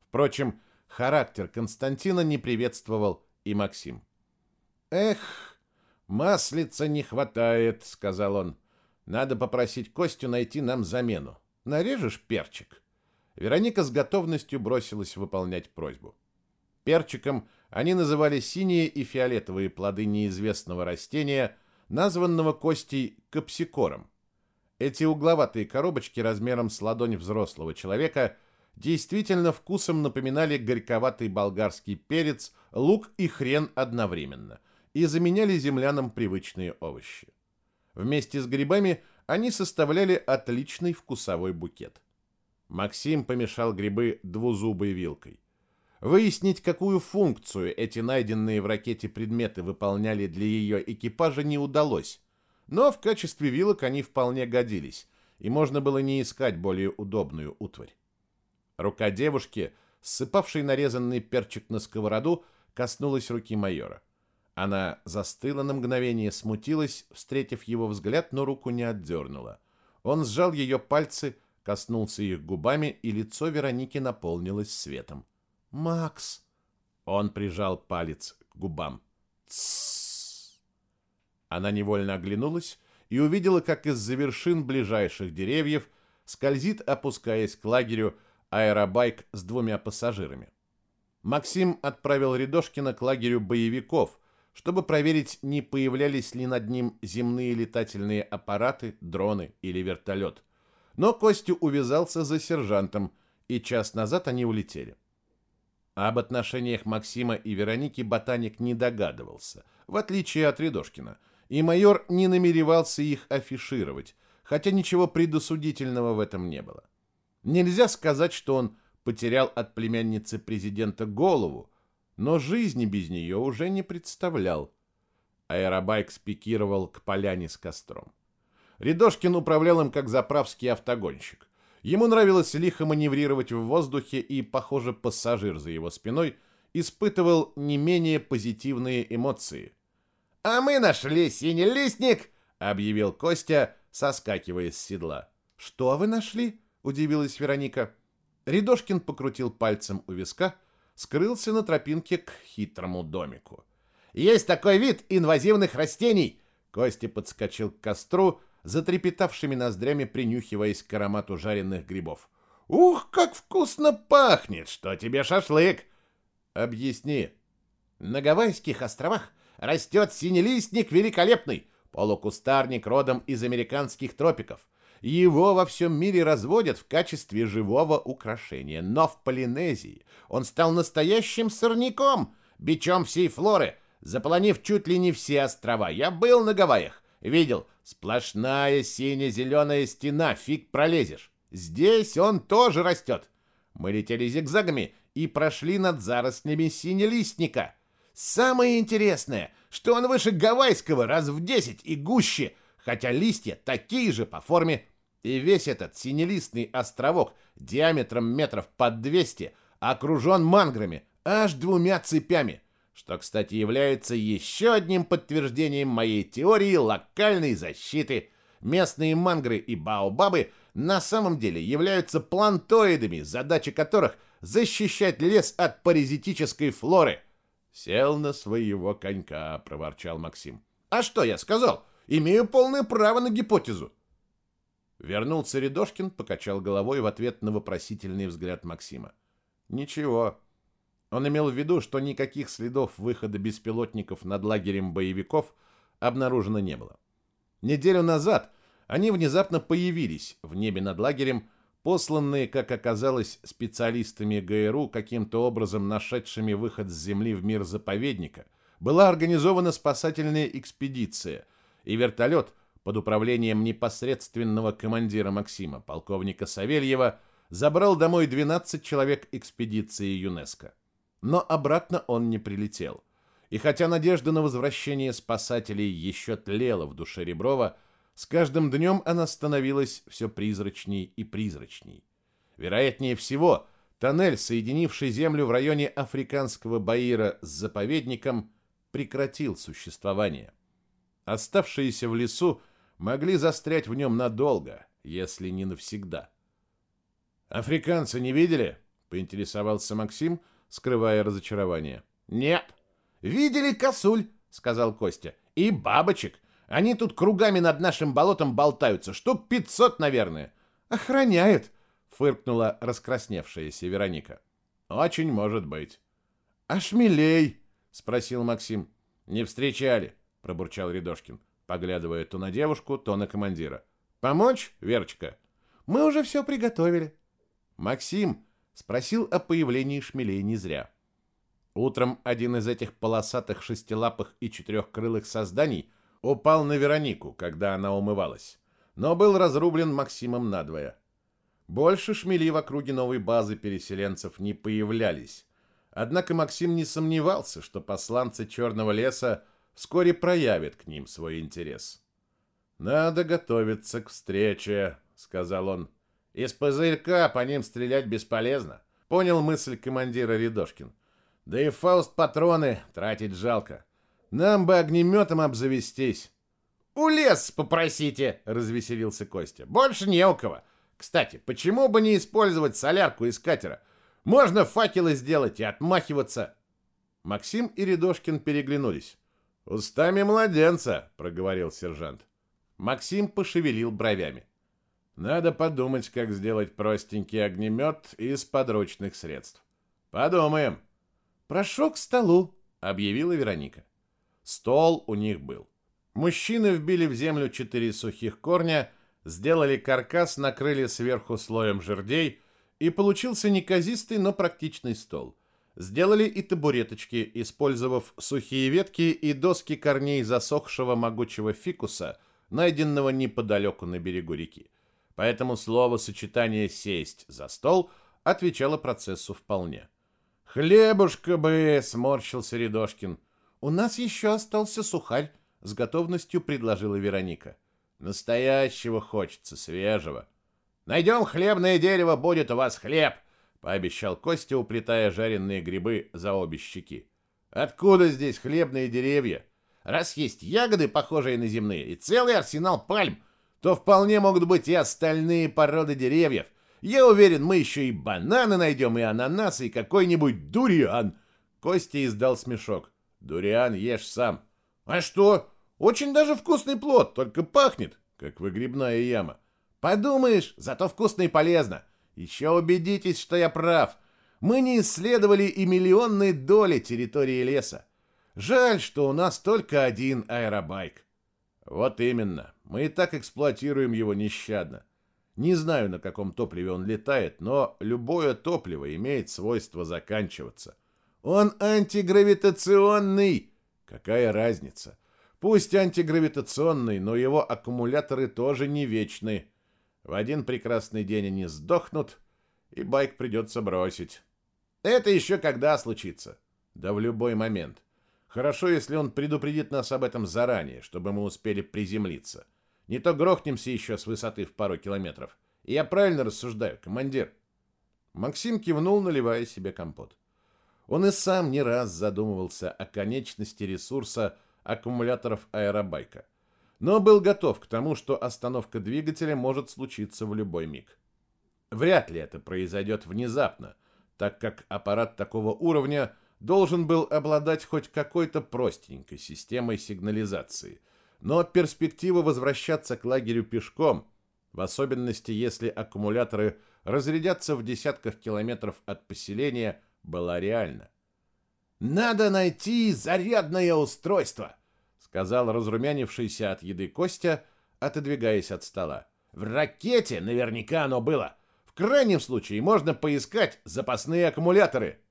Впрочем, характер Константина не приветствовал и Максим. «Эх, маслица не хватает», — сказал он. «Надо попросить Костю найти нам замену. Нарежешь перчик?» Вероника с готовностью бросилась выполнять просьбу. Перчиком они называли синие и фиолетовые плоды неизвестного растения — названного Костей капсикором. Эти угловатые коробочки размером с ладонь взрослого человека действительно вкусом напоминали горьковатый болгарский перец, лук и хрен одновременно и заменяли землянам привычные овощи. Вместе с грибами они составляли отличный вкусовой букет. Максим помешал грибы двузубой вилкой. Выяснить, какую функцию эти найденные в ракете предметы выполняли для ее экипажа, не удалось. Но в качестве вилок они вполне годились, и можно было не искать более удобную утварь. Рука девушки, ссыпавшей нарезанный перчик на сковороду, коснулась руки майора. Она застыла на мгновение, смутилась, встретив его взгляд, но руку не отдернула. Он сжал ее пальцы, коснулся их губами, и лицо Вероники наполнилось светом. «Макс!» Он прижал палец к губам. Она невольно оглянулась и увидела, как из-за вершин ближайших деревьев скользит, опускаясь к лагерю, аэробайк с двумя пассажирами. Максим отправил Рядошкина к лагерю боевиков, чтобы проверить, не появлялись ли над ним земные летательные аппараты, дроны или вертолет. Но Костю увязался за сержантом, и час назад они улетели. Об отношениях Максима и Вероники ботаник не догадывался, в отличие от Рядошкина, и майор не намеревался их афишировать, хотя ничего предосудительного в этом не было. Нельзя сказать, что он потерял от племянницы президента голову, но жизни без нее уже не представлял. Аэробайк спикировал к поляне с костром. Рядошкин управлял им как заправский автогонщик. Ему нравилось лихо маневрировать в воздухе, и, похоже, пассажир за его спиной испытывал не менее позитивные эмоции. «А мы нашли синий листник!» — объявил Костя, соскакивая с седла. «Что вы нашли?» — удивилась Вероника. Рядошкин покрутил пальцем у виска, скрылся на тропинке к хитрому домику. «Есть такой вид инвазивных растений!» Костя подскочил к костру, затрепетавшими ноздрями принюхиваясь к аромату жареных грибов. «Ух, как вкусно пахнет! Что тебе шашлык?» «Объясни». «На Гавайских островах растет синелистник великолепный, полукустарник родом из американских тропиков. Его во всем мире разводят в качестве живого украшения, но в Полинезии он стал настоящим сорняком. бичом всей флоры, заполонив чуть ли не все острова. Я был на Гавайях, видел, сплошная сине-зеленая стена, фиг пролезешь. Здесь он тоже растет. Мы летели зигзагами и прошли над зарослями синелистника. Самое интересное, что он выше гавайского раз в 10 и гуще, хотя листья такие же по форме. И весь этот синелистный островок диаметром метров под 200 окружен манграми, аж двумя цепями, что, кстати, является еще одним подтверждением моей теории локальной защиты. Местные мангры и баобабы на самом деле являются плантоидами, задача которых защищать лес от паразитической флоры. Сел на своего конька, проворчал Максим. А что я сказал? Имею полное право на гипотезу. Вернулся Рядошкин, покачал головой в ответ на вопросительный взгляд Максима. Ничего. Он имел в виду, что никаких следов выхода беспилотников над лагерем боевиков обнаружено не было. Неделю назад они внезапно появились в небе над лагерем, посланные, как оказалось, специалистами ГРУ, каким-то образом нашедшими выход с Земли в мир заповедника. Была организована спасательная экспедиция, и вертолет под управлением непосредственного командира Максима, полковника Савельева, забрал домой 12 человек экспедиции ЮНЕСКО. Но обратно он не прилетел. И хотя надежда на возвращение спасателей еще тлела в душе Реброва, с каждым днем она становилась все призрачней и призрачней. Вероятнее всего, тоннель, соединивший землю в районе африканского Баира с заповедником, прекратил существование. Оставшиеся в лесу могли застрять в нем надолго, если не навсегда. «Африканцы не видели?» — поинтересовался Максим, скрывая разочарование. «Нет. Видели косуль», — сказал Костя. «И бабочек. Они тут кругами над нашим болотом болтаются. Штук пятьсот, наверное». «Охраняют», — фыркнула раскрасневшаяся Вероника. «Очень может быть». «А шмелей?» — спросил Максим. «Не встречали», — пробурчал Рядошкин, поглядывая то на девушку, то на командира. «Помочь, Верочка?» «Мы уже все приготовили», Максим спросил о появлении шмелей не зря. Утром один из этих полосатых шестилапых и четырехкрылых созданий упал на Веронику, когда она умывалась, но был разрублен Максимом надвое. Больше шмели в округе новой базы переселенцев не появлялись. Однако Максим не сомневался, что посланцы Черного леса вскоре проявят к ним свой интерес. «Надо готовиться к встрече», — сказал он. Из пузырька по ним стрелять бесполезно. Понял мысль командира Рядошкин. Да и фауст патроны тратить жалко. Нам бы огнеметом обзавестись. «У лес попросите!» — развеселился Костя. «Больше не у кого. Кстати, почему бы не использовать солярку из катера? Можно факелы сделать и отмахиваться». Максим и Рядошкин переглянулись. «Устами младенца», — проговорил сержант. Максим пошевелил бровями. Надо подумать, как сделать простенький огнемет из подручных средств. Подумаем. Прошу к столу, объявила Вероника. Стол у них был. Мужчины вбили в землю четыре сухих корня, сделали каркас, накрыли сверху слоем жердей, и получился неказистый, но практичный стол. Сделали и табуреточки, использовав сухие ветки и доски корней засохшего могучего фикуса, найденного неподалеку на берегу реки. Поэтому слово-сочетание «сесть за стол» отвечало процессу вполне. «Хлебушка бы!» — сморщился Рядошкин. «У нас еще остался сухарь», — с готовностью предложила Вероника. «Настоящего хочется, свежего». «Найдем хлебное дерево, будет у вас хлеб», — пообещал Костя, уплетая жареные грибы за обе щеки. «Откуда здесь хлебные деревья? Раз есть ягоды, похожие на земные, и целый арсенал пальм, то вполне могут быть и остальные породы деревьев. Я уверен, мы еще и бананы найдем, и ананасы, и какой-нибудь дуриан. Костя издал смешок. Дуриан ешь сам. А что? Очень даже вкусный плод, только пахнет, как выгребная яма. Подумаешь, зато вкусно и полезно. Еще убедитесь, что я прав. Мы не исследовали и миллионные доли территории леса. Жаль, что у нас только один аэробайк. Вот именно. Мы и так эксплуатируем его нещадно. Не знаю, на каком топливе он летает, но любое топливо имеет свойство заканчиваться. Он антигравитационный. Какая разница? Пусть антигравитационный, но его аккумуляторы тоже не вечны. В один прекрасный день они сдохнут, и байк придется бросить. Это еще когда случится? Да в любой момент. Хорошо, если он предупредит нас об этом заранее, чтобы мы успели приземлиться. Не то грохнемся еще с высоты в пару километров. Я правильно рассуждаю, командир?» Максим кивнул, наливая себе компот. Он и сам не раз задумывался о конечности ресурса аккумуляторов аэробайка, но был готов к тому, что остановка двигателя может случиться в любой миг. Вряд ли это произойдет внезапно, так как аппарат такого уровня должен был обладать хоть какой-то простенькой системой сигнализации, но перспектива возвращаться к лагерю пешком, в особенности если аккумуляторы разрядятся в десятках километров от поселения, была реальна. «Надо найти зарядное устройство», — сказал разрумянившийся от еды Костя, отодвигаясь от стола. «В ракете наверняка оно было. В крайнем случае можно поискать запасные аккумуляторы».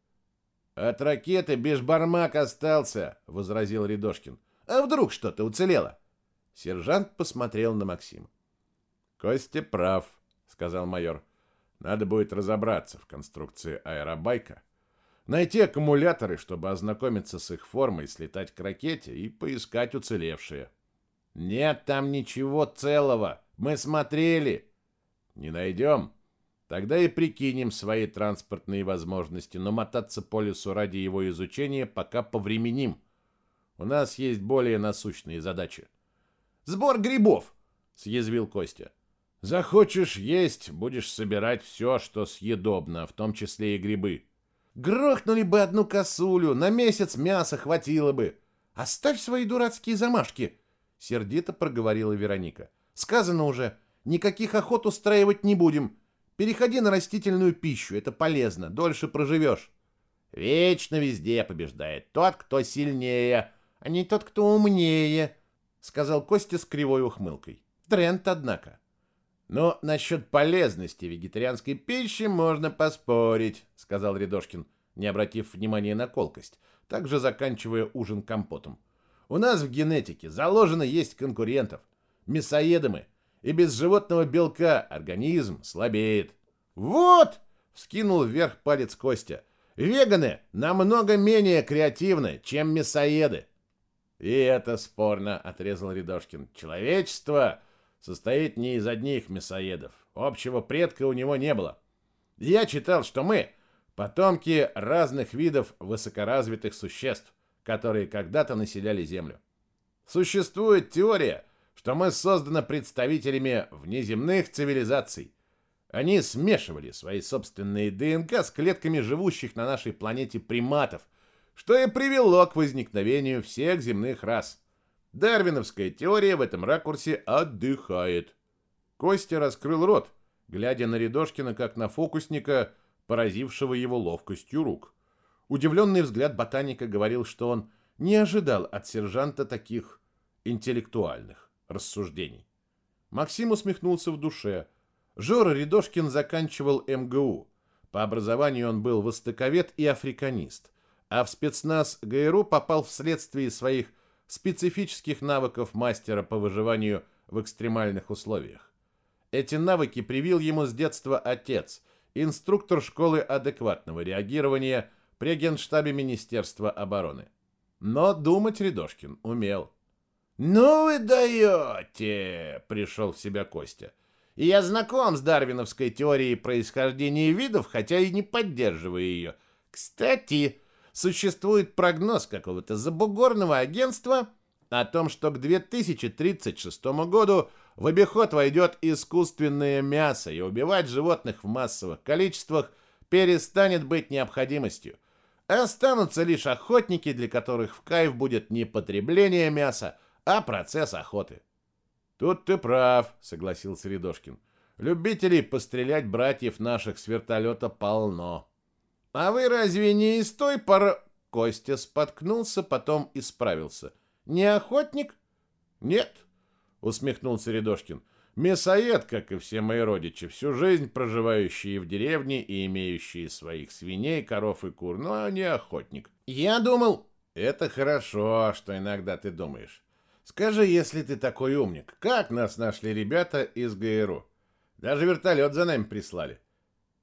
«От ракеты бешбармак остался», — возразил Рядошкин. «А вдруг что-то уцелело?» Сержант посмотрел на Максима. «Костя прав», — сказал майор. «Надо будет разобраться в конструкции аэробайка, найти аккумуляторы, чтобы ознакомиться с их формой, слетать к ракете и поискать уцелевшие». «Нет там ничего целого. Мы смотрели». «Не найдем?» Тогда и прикинем свои транспортные возможности, но мотаться по лесу ради его изучения пока повременим. У нас есть более насущные задачи. «Сбор грибов!» — съязвил Костя. «Захочешь есть, будешь собирать все, что съедобно, в том числе и грибы. Грохнули бы одну косулю, на месяц мяса хватило бы. Оставь свои дурацкие замашки!» — сердито проговорила Вероника. «Сказано уже, никаких охот устраивать не будем». Переходи на растительную пищу, это полезно, дольше проживешь. Вечно везде побеждает тот, кто сильнее, а не тот, кто умнее, сказал Костя с кривой ухмылкой. Тренд, однако. Но насчет полезности вегетарианской пищи можно поспорить, сказал Рядошкин, не обратив внимания на колкость, также заканчивая ужин компотом. У нас в генетике заложено есть конкурентов. Мясоеды мы, и без животного белка организм слабеет. Вот, вскинул вверх палец Костя. Веганы намного менее креативны, чем мясоеды. И это спорно, отрезал Рядошкин. Человечество состоит не из одних мясоедов. Общего предка у него не было. Я читал, что мы потомки разных видов высокоразвитых существ, которые когда-то населяли Землю. Существует теория, что мы созданы представителями внеземных цивилизаций. Они смешивали свои собственные ДНК с клетками живущих на нашей планете приматов, что и привело к возникновению всех земных рас. Дарвиновская теория в этом ракурсе отдыхает. Костя раскрыл рот, глядя на Рядошкина как на фокусника, поразившего его ловкостью рук. Удивленный взгляд ботаника говорил, что он не ожидал от сержанта таких интеллектуальных рассуждений. Максим усмехнулся в душе. Жора Рядошкин заканчивал МГУ. По образованию он был востоковед и африканист, а в спецназ ГРУ попал вследствие своих специфических навыков мастера по выживанию в экстремальных условиях. Эти навыки привил ему с детства отец, инструктор школы адекватного реагирования при Генштабе Министерства обороны. Но думать Рядошкин умел. «Ну вы даете!» — пришел в себя Костя. «Я знаком с дарвиновской теорией происхождения видов, хотя и не поддерживаю ее. Кстати, существует прогноз какого-то забугорного агентства о том, что к 2036 году в обиход войдет искусственное мясо, и убивать животных в массовых количествах перестанет быть необходимостью. Останутся лишь охотники, для которых в кайф будет не потребление мяса, а процесс охоты. Тут ты прав, согласился Рядошкин. Любителей пострелять братьев наших с вертолета полно. А вы разве не из той пары... Костя споткнулся, потом исправился. Не охотник? Нет, усмехнулся Рядошкин. Мясоед, как и все мои родичи, всю жизнь проживающие в деревне и имеющие своих свиней, коров и кур, но не охотник. Я думал, это хорошо, что иногда ты думаешь. Скажи, если ты такой умник, как нас нашли ребята из ГРУ? Даже вертолет за нами прислали.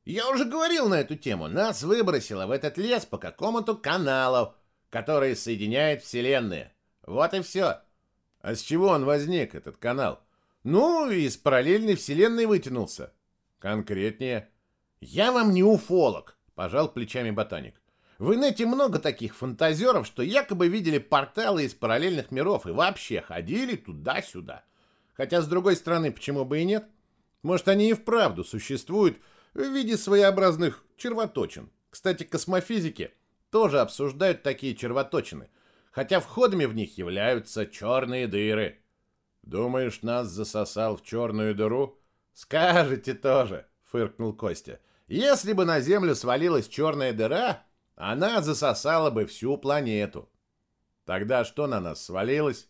Я уже говорил на эту тему. Нас выбросило в этот лес по какому-то каналу, который соединяет вселенные. Вот и все. А с чего он возник, этот канал? Ну, из параллельной вселенной вытянулся. Конкретнее. Я вам не уфолог, пожал плечами ботаник. В инете много таких фантазеров, что якобы видели порталы из параллельных миров и вообще ходили туда-сюда. Хотя, с другой стороны, почему бы и нет? Может, они и вправду существуют в виде своеобразных червоточин. Кстати, космофизики тоже обсуждают такие червоточины, хотя входами в них являются черные дыры. Думаешь, нас засосал в черную дыру? Скажете тоже, фыркнул Костя. Если бы на Землю свалилась черная дыра, она засосала бы всю планету. Тогда что на нас свалилось?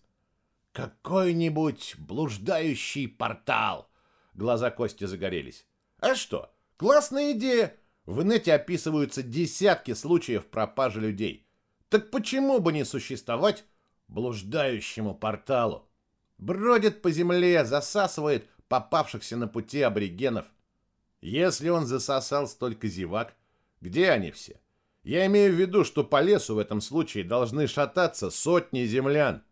Какой-нибудь блуждающий портал. Глаза Кости загорелись. А что? Классная идея. В инете описываются десятки случаев пропажи людей. Так почему бы не существовать блуждающему порталу? Бродит по земле, засасывает попавшихся на пути аборигенов. Если он засосал столько зевак, где они все? Я имею в виду, что по лесу в этом случае должны шататься сотни землян.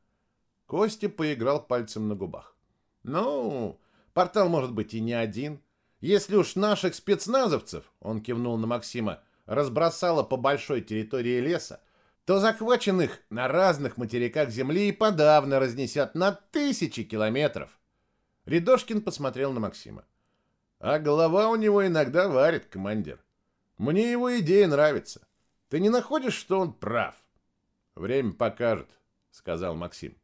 Костя поиграл пальцем на губах. Ну, портал может быть и не один. Если уж наших спецназовцев, он кивнул на Максима, разбросало по большой территории леса, то захваченных на разных материках Земли и подавно разнесет на тысячи километров. Рядошкин посмотрел на Максима. А голова у него иногда варит, командир. Мне его идея нравится. Ты не находишь, что он прав? Время покажет, сказал Максим.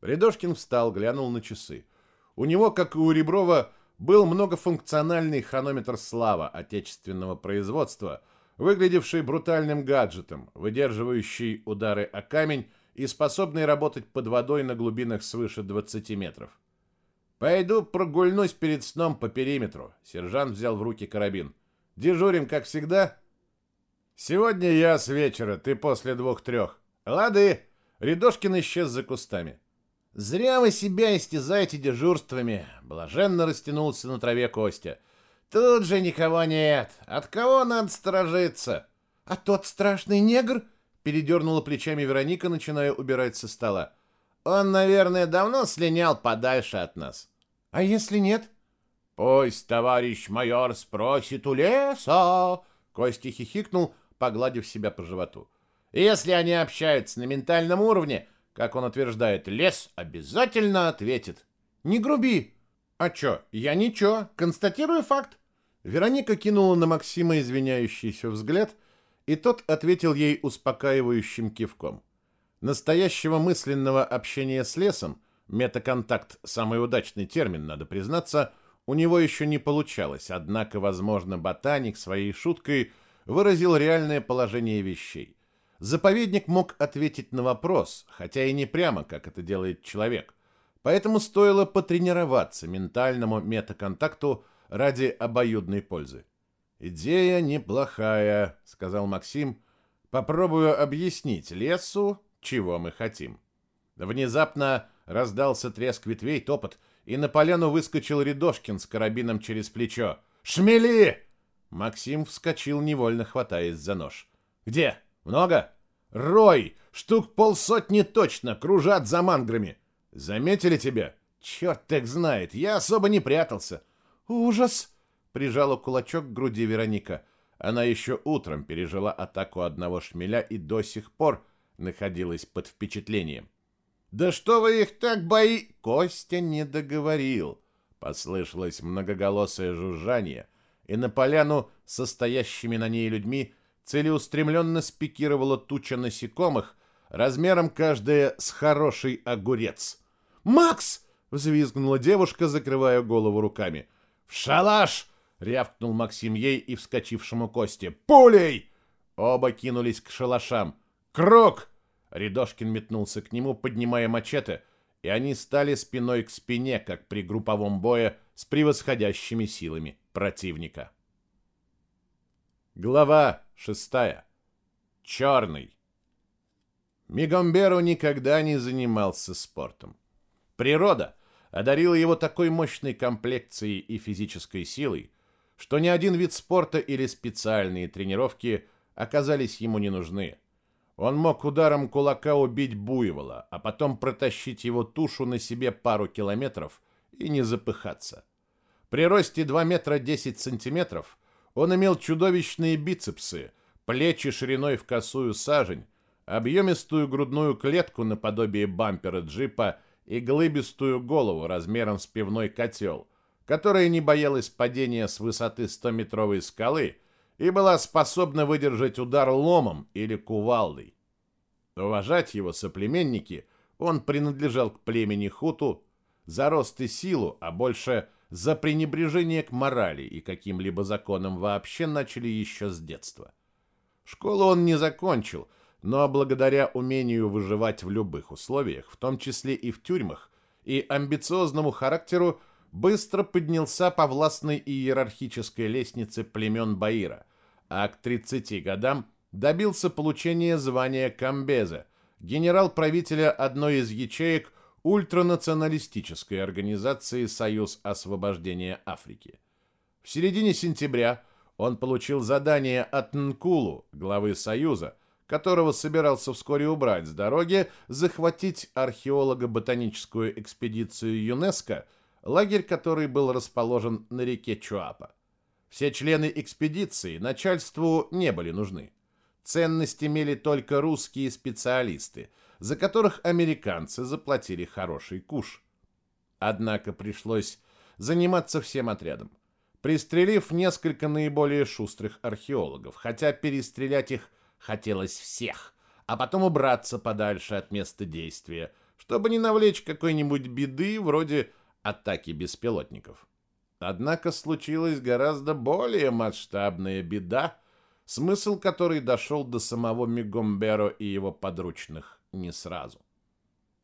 Рядошкин встал, глянул на часы. У него, как и у Реброва, был многофункциональный хронометр «Слава» отечественного производства, выглядевший брутальным гаджетом, выдерживающий удары о камень и способный работать под водой на глубинах свыше 20 метров. «Пойду прогульнусь перед сном по периметру», — сержант взял в руки карабин. «Дежурим, как всегда?» «Сегодня я с вечера, ты после двух-трех». «Лады!» Рядошкин исчез за кустами. «Зря вы себя истязаете дежурствами», — блаженно растянулся на траве Костя. «Тут же никого нет. От кого надо сторожиться?» «А тот страшный негр?» — передернула плечами Вероника, начиная убирать со стола. «Он, наверное, давно слинял подальше от нас». «А если нет?» «Пусть товарищ майор спросит у леса!» Костя хихикнул, погладив себя по животу. «Если они общаются на ментальном уровне, как он утверждает, лес обязательно ответит. Не груби. А чё? Я ничего, констатирую факт. Вероника кинула на Максима извиняющийся взгляд, и тот ответил ей успокаивающим кивком. Настоящего мысленного общения с лесом, метаконтакт – самый удачный термин, надо признаться, у него еще не получалось, однако, возможно, ботаник своей шуткой выразил реальное положение вещей. Заповедник мог ответить на вопрос, хотя и не прямо, как это делает человек. Поэтому стоило потренироваться ментальному метаконтакту ради обоюдной пользы. «Идея неплохая», — сказал Максим. «Попробую объяснить лесу, чего мы хотим». Внезапно раздался треск ветвей, топот, и на поляну выскочил Рядошкин с карабином через плечо. «Шмели!» Максим вскочил, невольно хватаясь за нож. «Где?» Много? Рой! Штук полсотни точно кружат за манграми. Заметили тебя? Черт их знает, я особо не прятался. Ужас! Прижала кулачок к груди Вероника. Она еще утром пережила атаку одного шмеля и до сих пор находилась под впечатлением. «Да что вы их так бои...» Костя не договорил. Послышалось многоголосое жужжание, и на поляну со стоящими на ней людьми целеустремленно спикировала туча насекомых, размером каждая с хороший огурец. «Макс!» — взвизгнула девушка, закрывая голову руками. «В шалаш!» — рявкнул Максим ей и вскочившему Косте. «Пулей!» Оба кинулись к шалашам. «Круг!» Рядошкин метнулся к нему, поднимая мачете, и они стали спиной к спине, как при групповом бое с превосходящими силами противника. Глава шестая. Черный. Мигомберу никогда не занимался спортом. Природа одарила его такой мощной комплекцией и физической силой, что ни один вид спорта или специальные тренировки оказались ему не нужны. Он мог ударом кулака убить буйвола, а потом протащить его тушу на себе пару километров и не запыхаться. При росте 2 метра 10 сантиметров он имел чудовищные бицепсы, плечи шириной в косую сажень, объемистую грудную клетку наподобие бампера джипа и глыбистую голову размером с пивной котел, которая не боялась падения с высоты 100-метровой скалы и была способна выдержать удар ломом или кувалдой. Уважать его соплеменники он принадлежал к племени Хуту за рост и силу, а больше за пренебрежение к морали и каким-либо законам вообще начали еще с детства. Школу он не закончил – но благодаря умению выживать в любых условиях, в том числе и в тюрьмах, и амбициозному характеру, быстро поднялся по властной иерархической лестнице племен Баира, а к 30 годам добился получения звания Камбеза, генерал-правителя одной из ячеек ультранационалистической организации «Союз освобождения Африки». В середине сентября он получил задание от Нкулу, главы Союза, которого собирался вскоре убрать с дороги, захватить археолого-ботаническую экспедицию ЮНЕСКО, лагерь который был расположен на реке Чуапа. Все члены экспедиции начальству не были нужны. Ценность имели только русские специалисты, за которых американцы заплатили хороший куш. Однако пришлось заниматься всем отрядом, пристрелив несколько наиболее шустрых археологов, хотя перестрелять их – хотелось всех, а потом убраться подальше от места действия, чтобы не навлечь какой-нибудь беды вроде атаки беспилотников. Однако случилась гораздо более масштабная беда, смысл которой дошел до самого Мигомберо и его подручных не сразу.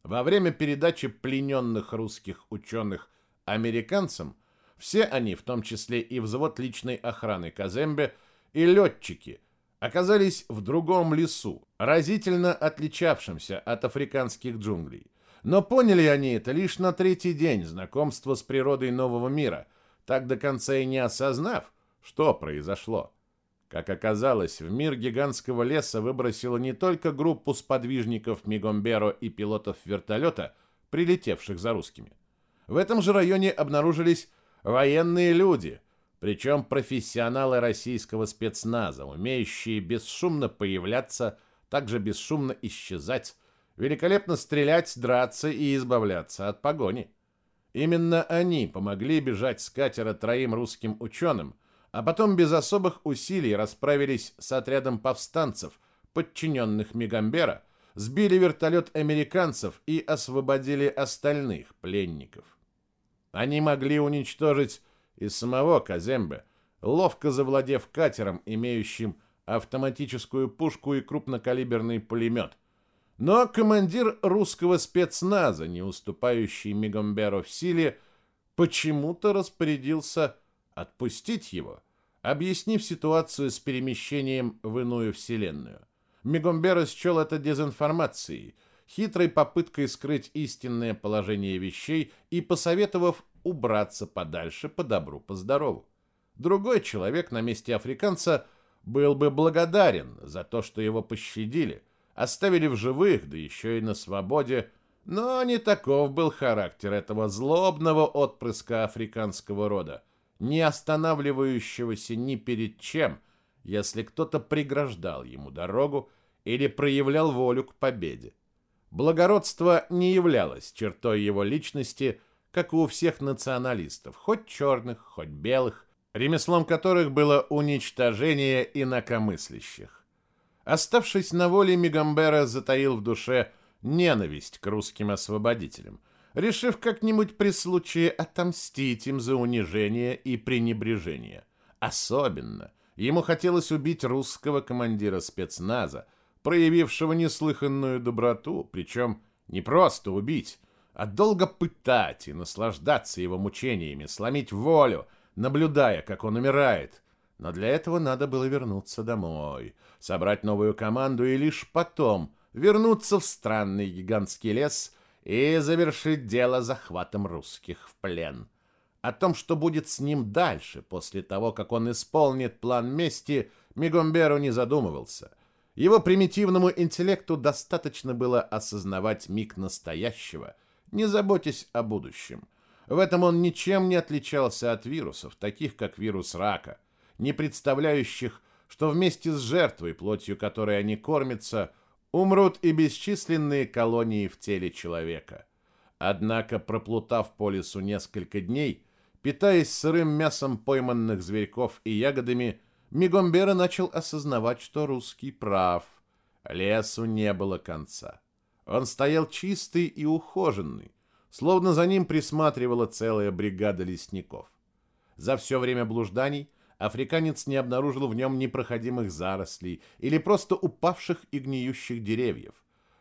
Во время передачи плененных русских ученых американцам, все они, в том числе и взвод личной охраны Казембе, и летчики, оказались в другом лесу, разительно отличавшемся от африканских джунглей. Но поняли они это лишь на третий день знакомства с природой нового мира, так до конца и не осознав, что произошло. Как оказалось, в мир гигантского леса выбросило не только группу сподвижников Мигомберо и пилотов вертолета, прилетевших за русскими. В этом же районе обнаружились военные люди – причем профессионалы российского спецназа, умеющие бесшумно появляться, также бесшумно исчезать, великолепно стрелять, драться и избавляться от погони. Именно они помогли бежать с катера троим русским ученым, а потом без особых усилий расправились с отрядом повстанцев, подчиненных Мегамбера, сбили вертолет американцев и освободили остальных пленников. Они могли уничтожить из самого Казембе, ловко завладев катером, имеющим автоматическую пушку и крупнокалиберный пулемет. Но командир русского спецназа, не уступающий Мигомберу в силе, почему-то распорядился отпустить его, объяснив ситуацию с перемещением в иную вселенную. Мигомбера счел это дезинформацией, хитрой попыткой скрыть истинное положение вещей и посоветовав убраться подальше по добру, по здорову. Другой человек на месте африканца был бы благодарен за то, что его пощадили, оставили в живых, да еще и на свободе, но не таков был характер этого злобного отпрыска африканского рода, не останавливающегося ни перед чем, если кто-то преграждал ему дорогу или проявлял волю к победе. Благородство не являлось чертой его личности – как и у всех националистов, хоть черных, хоть белых, ремеслом которых было уничтожение инакомыслящих. Оставшись на воле, Мегамбера затаил в душе ненависть к русским освободителям, решив как-нибудь при случае отомстить им за унижение и пренебрежение. Особенно ему хотелось убить русского командира спецназа, проявившего неслыханную доброту, причем не просто убить, а долго пытать и наслаждаться его мучениями, сломить волю, наблюдая, как он умирает. Но для этого надо было вернуться домой, собрать новую команду и лишь потом вернуться в странный гигантский лес и завершить дело захватом русских в плен. О том, что будет с ним дальше, после того, как он исполнит план мести, Мигомберу не задумывался. Его примитивному интеллекту достаточно было осознавать миг настоящего, не заботясь о будущем. В этом он ничем не отличался от вирусов, таких как вирус рака, не представляющих, что вместе с жертвой, плотью которой они кормятся, умрут и бесчисленные колонии в теле человека. Однако, проплутав по лесу несколько дней, питаясь сырым мясом пойманных зверьков и ягодами, Мигомбера начал осознавать, что русский прав. Лесу не было конца. Он стоял чистый и ухоженный, словно за ним присматривала целая бригада лесников. За все время блужданий африканец не обнаружил в нем непроходимых зарослей или просто упавших и гниющих деревьев.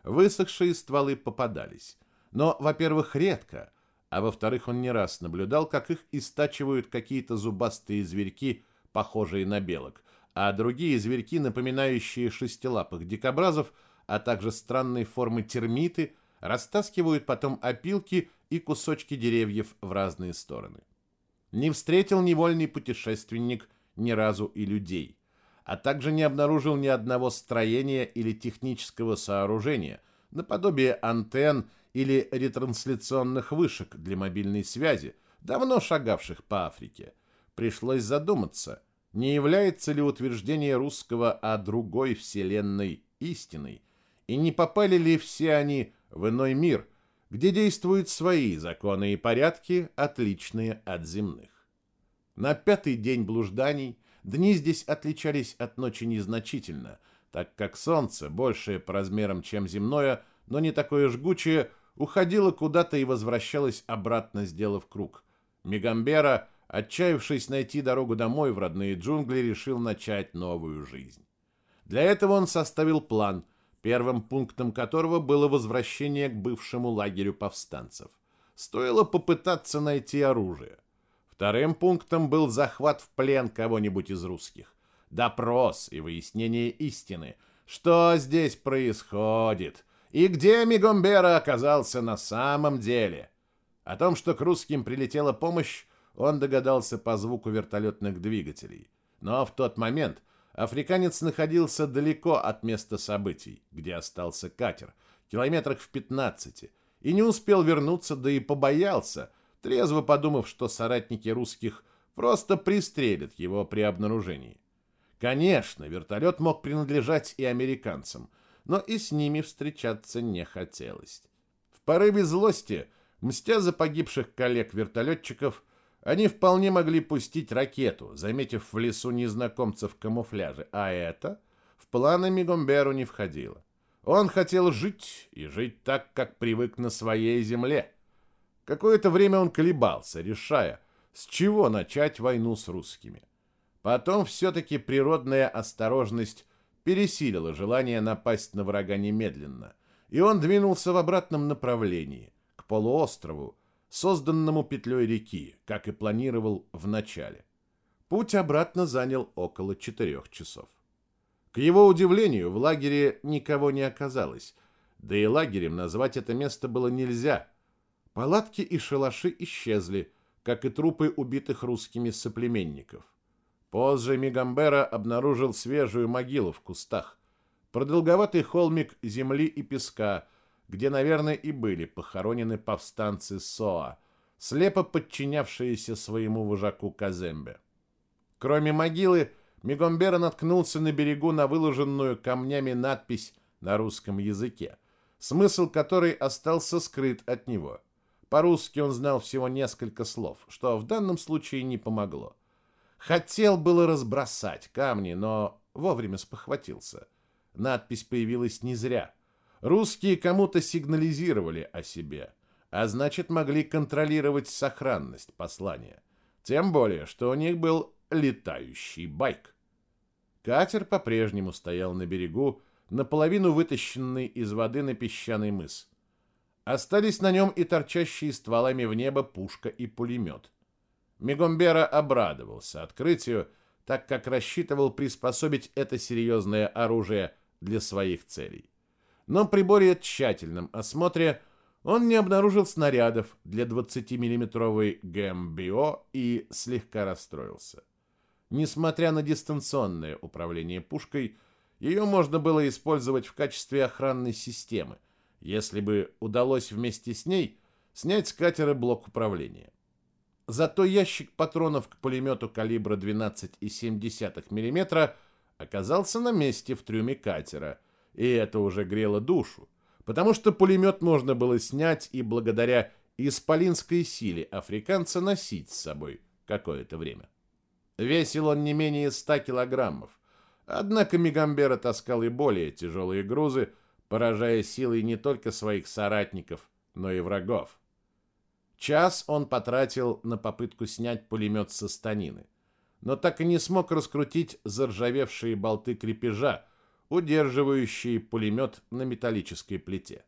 Высохшие стволы попадались. Но, во-первых, редко, а во-вторых, он не раз наблюдал, как их истачивают какие-то зубастые зверьки, похожие на белок, а другие зверьки, напоминающие шестилапых дикобразов, а также странной формы термиты, растаскивают потом опилки и кусочки деревьев в разные стороны не встретил невольный путешественник ни разу и людей, а также не обнаружил ни одного строения или технического сооружения, наподобие антенн или ретрансляционных вышек для мобильной связи, давно шагавших по Африке. Пришлось задуматься, не является ли утверждение русского о другой вселенной истиной, и не попали ли все они в иной мир – где действуют свои законы и порядки, отличные от земных. На пятый день блужданий дни здесь отличались от ночи незначительно, так как солнце, большее по размерам, чем земное, но не такое жгучее, уходило куда-то и возвращалось обратно, сделав круг. Мегамбера, отчаявшись найти дорогу домой в родные джунгли, решил начать новую жизнь. Для этого он составил план – первым пунктом которого было возвращение к бывшему лагерю повстанцев. Стоило попытаться найти оружие. Вторым пунктом был захват в плен кого-нибудь из русских. Допрос и выяснение истины. Что здесь происходит? И где Мигомбера оказался на самом деле? О том, что к русским прилетела помощь, он догадался по звуку вертолетных двигателей. Но в тот момент Африканец находился далеко от места событий, где остался катер, километрах в 15, и не успел вернуться, да и побоялся, трезво подумав, что соратники русских просто пристрелят его при обнаружении. Конечно, вертолет мог принадлежать и американцам, но и с ними встречаться не хотелось. В порыве злости, мстя за погибших коллег-вертолетчиков, они вполне могли пустить ракету, заметив в лесу незнакомцев в камуфляже, а это в планы Мигомберу не входило. Он хотел жить и жить так, как привык на своей земле. Какое-то время он колебался, решая, с чего начать войну с русскими. Потом все-таки природная осторожность пересилила желание напасть на врага немедленно, и он двинулся в обратном направлении, к полуострову, созданному петлей реки, как и планировал в начале. Путь обратно занял около четырех часов. К его удивлению, в лагере никого не оказалось, да и лагерем назвать это место было нельзя. Палатки и шалаши исчезли, как и трупы убитых русскими соплеменников. Позже Мигамбера обнаружил свежую могилу в кустах, продолговатый холмик земли и песка – где, наверное, и были похоронены повстанцы Соа, слепо подчинявшиеся своему вожаку Казембе. Кроме могилы, Мегомбера наткнулся на берегу на выложенную камнями надпись на русском языке, смысл которой остался скрыт от него. По-русски он знал всего несколько слов, что в данном случае не помогло. Хотел было разбросать камни, но вовремя спохватился. Надпись появилась не зря – Русские кому-то сигнализировали о себе, а значит могли контролировать сохранность послания. Тем более, что у них был летающий байк. Катер по-прежнему стоял на берегу, наполовину вытащенный из воды на песчаный мыс. Остались на нем и торчащие стволами в небо пушка и пулемет. Мегомбера обрадовался открытию, так как рассчитывал приспособить это серьезное оружие для своих целей. Но при более тщательном осмотре он не обнаружил снарядов для 20-миллиметровой ГМБО и слегка расстроился. Несмотря на дистанционное управление пушкой, ее можно было использовать в качестве охранной системы, если бы удалось вместе с ней снять с катера блок управления. Зато ящик патронов к пулемету калибра 12,7 мм оказался на месте в трюме катера, и это уже грело душу, потому что пулемет можно было снять и благодаря исполинской силе африканца носить с собой какое-то время. Весил он не менее 100 килограммов, однако Мегамбера таскал и более тяжелые грузы, поражая силой не только своих соратников, но и врагов. Час он потратил на попытку снять пулемет со станины, но так и не смог раскрутить заржавевшие болты крепежа, удерживающие пулемет на металлической плите.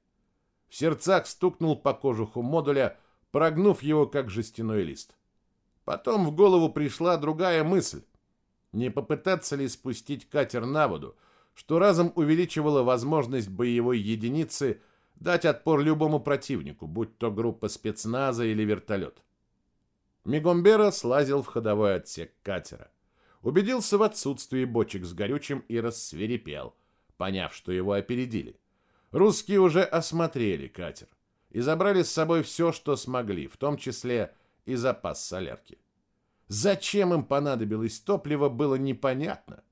В сердцах стукнул по кожуху модуля, прогнув его как жестяной лист. Потом в голову пришла другая мысль. Не попытаться ли спустить катер на воду, что разом увеличивало возможность боевой единицы дать отпор любому противнику, будь то группа спецназа или вертолет. Мигомбера слазил в ходовой отсек катера. Убедился в отсутствии бочек с горючим и рассверепел, поняв, что его опередили. Русские уже осмотрели катер и забрали с собой все, что смогли, в том числе и запас солярки. Зачем им понадобилось топливо, было непонятно.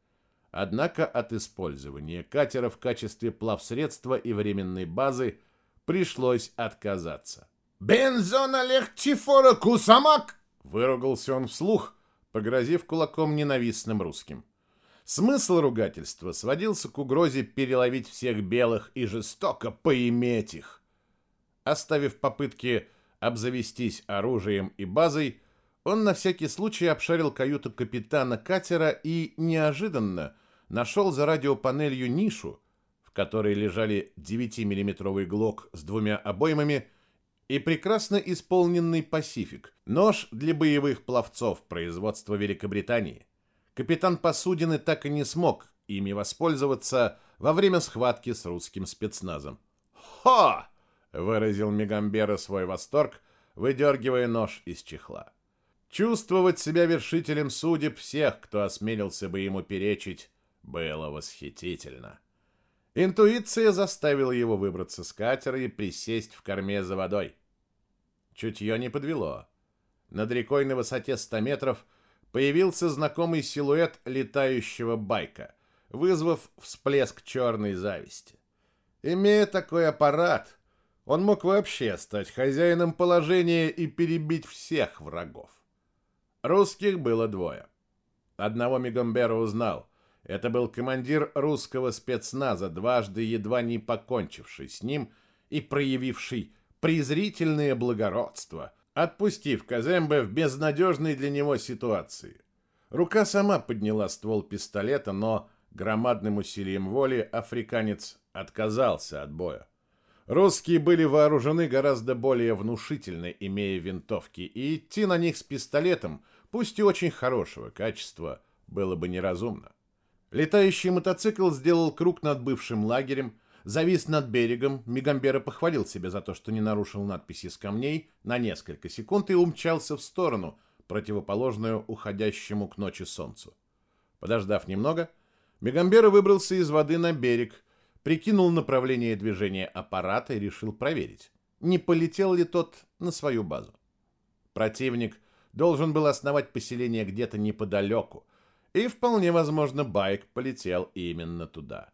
Однако от использования катера в качестве плавсредства и временной базы пришлось отказаться. «Бензона легчифора кусамак!» Выругался он вслух, погрозив кулаком ненавистным русским. Смысл ругательства сводился к угрозе переловить всех белых и жестоко поиметь их. Оставив попытки обзавестись оружием и базой, он на всякий случай обшарил каюту капитана катера и неожиданно нашел за радиопанелью нишу, в которой лежали 9-миллиметровый глок с двумя обоймами и прекрасно исполненный «Пасифик» — нож для боевых пловцов производства Великобритании. Капитан посудины так и не смог ими воспользоваться во время схватки с русским спецназом. «Хо!» — выразил Мегамбера свой восторг, выдергивая нож из чехла. Чувствовать себя вершителем судеб всех, кто осмелился бы ему перечить, было восхитительно. Интуиция заставила его выбраться с катера и присесть в корме за водой. Чутье не подвело. Над рекой на высоте 100 метров появился знакомый силуэт летающего байка, вызвав всплеск черной зависти. Имея такой аппарат, он мог вообще стать хозяином положения и перебить всех врагов. Русских было двое. Одного Мегамбера узнал — это был командир русского спецназа, дважды едва не покончивший с ним и проявивший презрительное благородство, отпустив Казембе в безнадежной для него ситуации. Рука сама подняла ствол пистолета, но громадным усилием воли африканец отказался от боя. Русские были вооружены гораздо более внушительно, имея винтовки, и идти на них с пистолетом, пусть и очень хорошего качества, было бы неразумно. Летающий мотоцикл сделал круг над бывшим лагерем, завис над берегом. Мигамбера похвалил себя за то, что не нарушил надписи с камней на несколько секунд и умчался в сторону, противоположную уходящему к ночи солнцу. Подождав немного, Мегамбера выбрался из воды на берег, прикинул направление движения аппарата и решил проверить, не полетел ли тот на свою базу. Противник должен был основать поселение где-то неподалеку, и вполне возможно, байк полетел именно туда.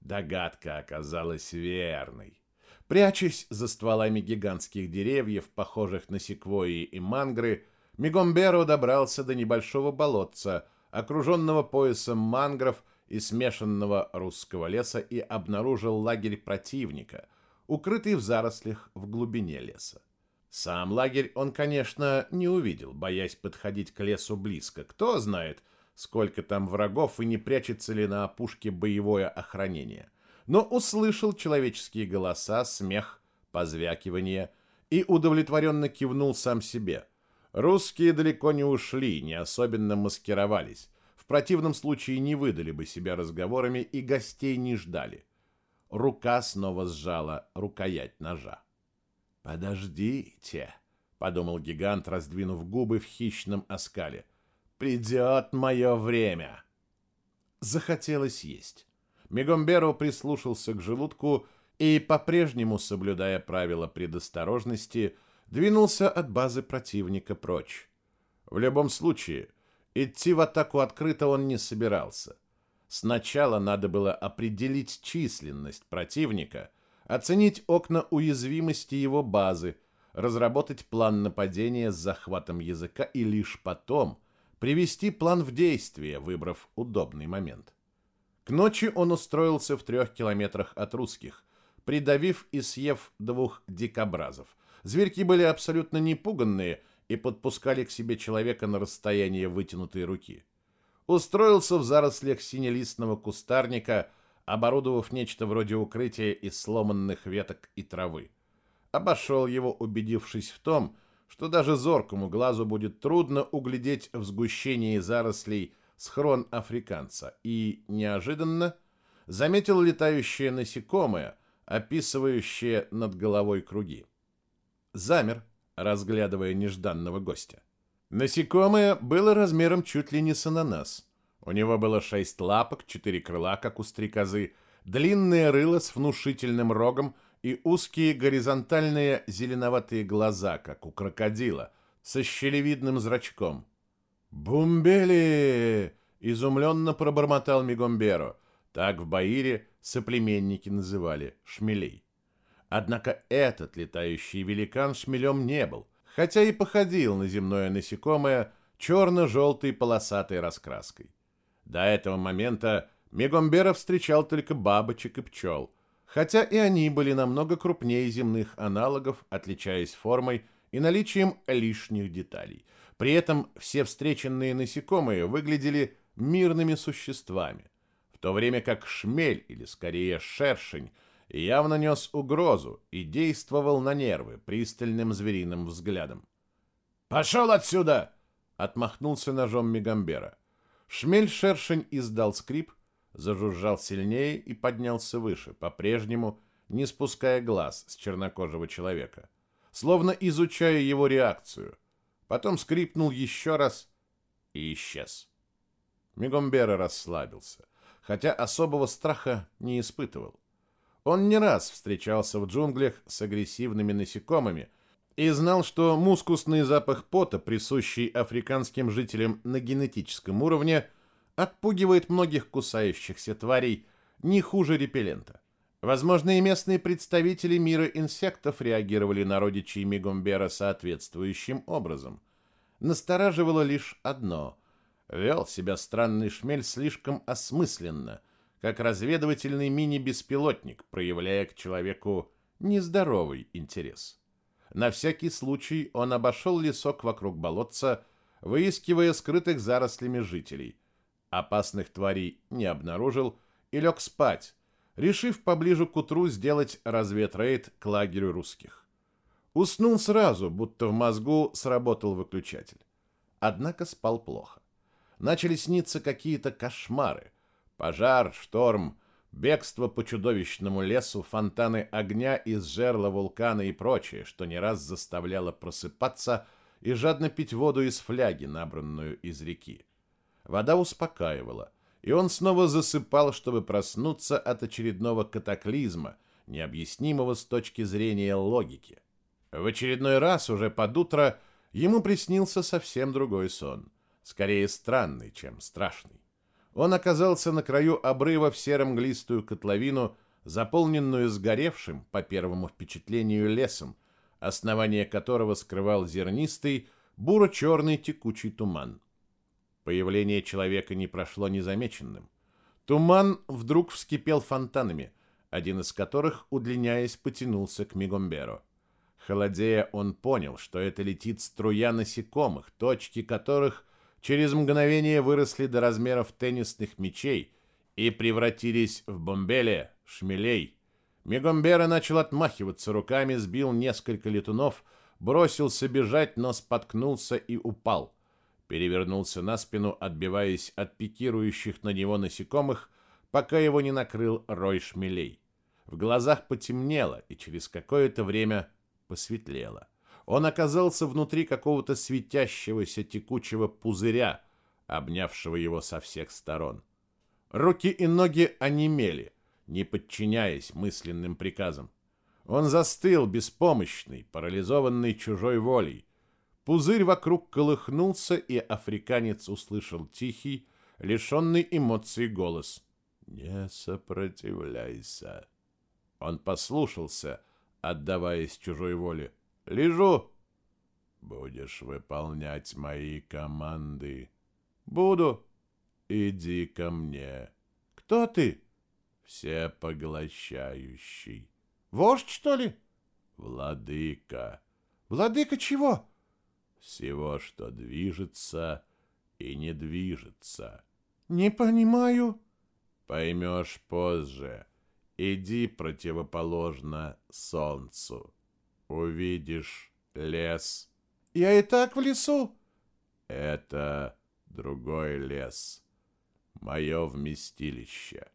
Догадка оказалась верной. Прячась за стволами гигантских деревьев, похожих на секвойи и мангры, Мигомберо добрался до небольшого болотца, окруженного поясом мангров и смешанного русского леса, и обнаружил лагерь противника, укрытый в зарослях в глубине леса. Сам лагерь он, конечно, не увидел, боясь подходить к лесу близко. Кто знает, сколько там врагов и не прячется ли на опушке боевое охранение. Но услышал человеческие голоса, смех, позвякивание и удовлетворенно кивнул сам себе. Русские далеко не ушли, не особенно маскировались. В противном случае не выдали бы себя разговорами и гостей не ждали. Рука снова сжала рукоять ножа. «Подождите», — подумал гигант, раздвинув губы в хищном оскале. «Придет мое время». Захотелось есть. Мегомберо прислушался к желудку и, по-прежнему соблюдая правила предосторожности, двинулся от базы противника прочь. В любом случае, идти в атаку открыто он не собирался. Сначала надо было определить численность противника, оценить окна уязвимости его базы, разработать план нападения с захватом языка и лишь потом привести план в действие, выбрав удобный момент. К ночи он устроился в трех километрах от русских, придавив и съев двух дикобразов. Зверьки были абсолютно непуганные и подпускали к себе человека на расстояние вытянутой руки. Устроился в зарослях синелистного кустарника, оборудовав нечто вроде укрытия из сломанных веток и травы. Обошел его, убедившись в том, что даже зоркому глазу будет трудно углядеть в сгущении зарослей схрон африканца, и неожиданно заметил летающее насекомое, описывающее над головой круги. Замер, разглядывая нежданного гостя. Насекомое было размером чуть ли не с ананас. У него было шесть лапок, четыре крыла, как у стрекозы, длинное рыло с внушительным рогом и узкие горизонтальные зеленоватые глаза, как у крокодила, со щелевидным зрачком. «Бумбели!» — изумленно пробормотал Мигомберо. Так в Баире соплеменники называли шмелей. Однако этот летающий великан шмелем не был, хотя и походил на земное насекомое черно-желтой полосатой раскраской. До этого момента Мегомбера встречал только бабочек и пчел, хотя и они были намного крупнее земных аналогов, отличаясь формой и наличием лишних деталей – при этом все встреченные насекомые выглядели мирными существами, в то время как шмель, или скорее шершень, явно нес угрозу и действовал на нервы пристальным звериным взглядом. «Пошел отсюда!» — отмахнулся ножом Мегамбера. Шмель-шершень издал скрип, зажужжал сильнее и поднялся выше, по-прежнему не спуская глаз с чернокожего человека, словно изучая его реакцию — потом скрипнул еще раз и исчез. Мегомбера расслабился, хотя особого страха не испытывал. Он не раз встречался в джунглях с агрессивными насекомыми и знал, что мускусный запах пота, присущий африканским жителям на генетическом уровне, отпугивает многих кусающихся тварей не хуже репеллента. Возможно, и местные представители мира инсектов реагировали на родичей Мигумбера соответствующим образом. Настораживало лишь одно. Вел себя странный шмель слишком осмысленно, как разведывательный мини-беспилотник, проявляя к человеку нездоровый интерес. На всякий случай он обошел лесок вокруг болотца, выискивая скрытых зарослями жителей. Опасных тварей не обнаружил и лег спать, решив поближе к утру сделать разведрейд к лагерю русских. Уснул сразу, будто в мозгу сработал выключатель. Однако спал плохо. Начали сниться какие-то кошмары. Пожар, шторм, бегство по чудовищному лесу, фонтаны огня из жерла вулкана и прочее, что не раз заставляло просыпаться и жадно пить воду из фляги, набранную из реки. Вода успокаивала, и он снова засыпал, чтобы проснуться от очередного катаклизма, необъяснимого с точки зрения логики. В очередной раз уже под утро ему приснился совсем другой сон, скорее странный, чем страшный. Он оказался на краю обрыва в серо-мглистую котловину, заполненную сгоревшим, по первому впечатлению, лесом, основание которого скрывал зернистый, буро-черный текучий туман. Появление человека не прошло незамеченным. Туман вдруг вскипел фонтанами, один из которых, удлиняясь, потянулся к Мигомберо. Холодея, он понял, что это летит струя насекомых, точки которых через мгновение выросли до размеров теннисных мячей и превратились в бомбеле, шмелей. Мегомбера начал отмахиваться руками, сбил несколько летунов, бросился бежать, но споткнулся и упал. Перевернулся на спину, отбиваясь от пикирующих на него насекомых, пока его не накрыл рой шмелей. В глазах потемнело, и через какое-то время посветлело. Он оказался внутри какого-то светящегося текучего пузыря, обнявшего его со всех сторон. Руки и ноги онемели, не подчиняясь мысленным приказам. Он застыл, беспомощный, парализованный чужой волей. Пузырь вокруг колыхнулся, и африканец услышал тихий, лишенный эмоций голос. «Не сопротивляйся». Он послушался, отдаваясь чужой воле. «Лежу!» «Будешь выполнять мои команды?» «Буду!» «Иди ко мне!» «Кто ты?» «Всепоглощающий!» «Вождь, что ли?» «Владыка!» «Владыка чего?» «Всего, что движется и не движется!» «Не понимаю!» «Поймешь позже!» Иди противоположно солнцу. Увидишь лес. Я и так в лесу. Это другой лес. Мое вместилище.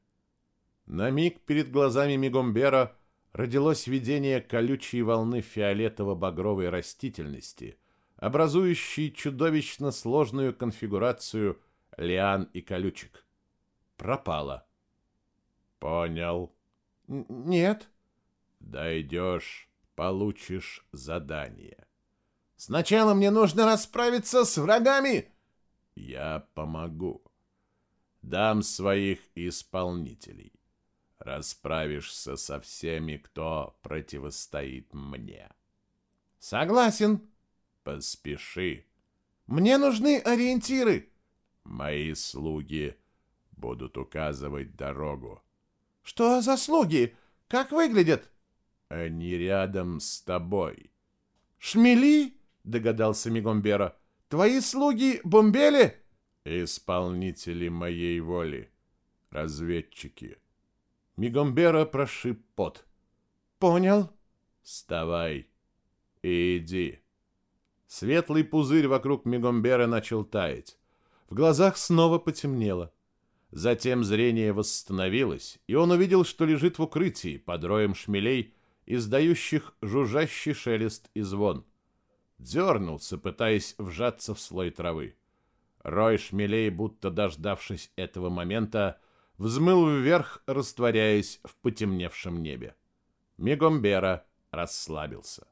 На миг перед глазами Мигомбера родилось видение колючей волны фиолетово-багровой растительности, образующей чудовищно сложную конфигурацию лиан и колючек. Пропало. Понял. Нет. Дойдешь, получишь задание. Сначала мне нужно расправиться с врагами. Я помогу. Дам своих исполнителей. Расправишься со всеми, кто противостоит мне. Согласен. Поспеши. Мне нужны ориентиры. Мои слуги будут указывать дорогу. Что за слуги? Как выглядят? Они рядом с тобой. Шмели? Догадался Мигомбера. Твои слуги бомбели? Исполнители моей воли. Разведчики. Мигомбера прошиб пот. Понял. Вставай и иди. Светлый пузырь вокруг Мигомбера начал таять. В глазах снова потемнело. Затем зрение восстановилось, и он увидел, что лежит в укрытии под роем шмелей, издающих жужжащий шелест и звон. Дернулся, пытаясь вжаться в слой травы. Рой шмелей, будто дождавшись этого момента, взмыл вверх, растворяясь в потемневшем небе. Мегомбера расслабился.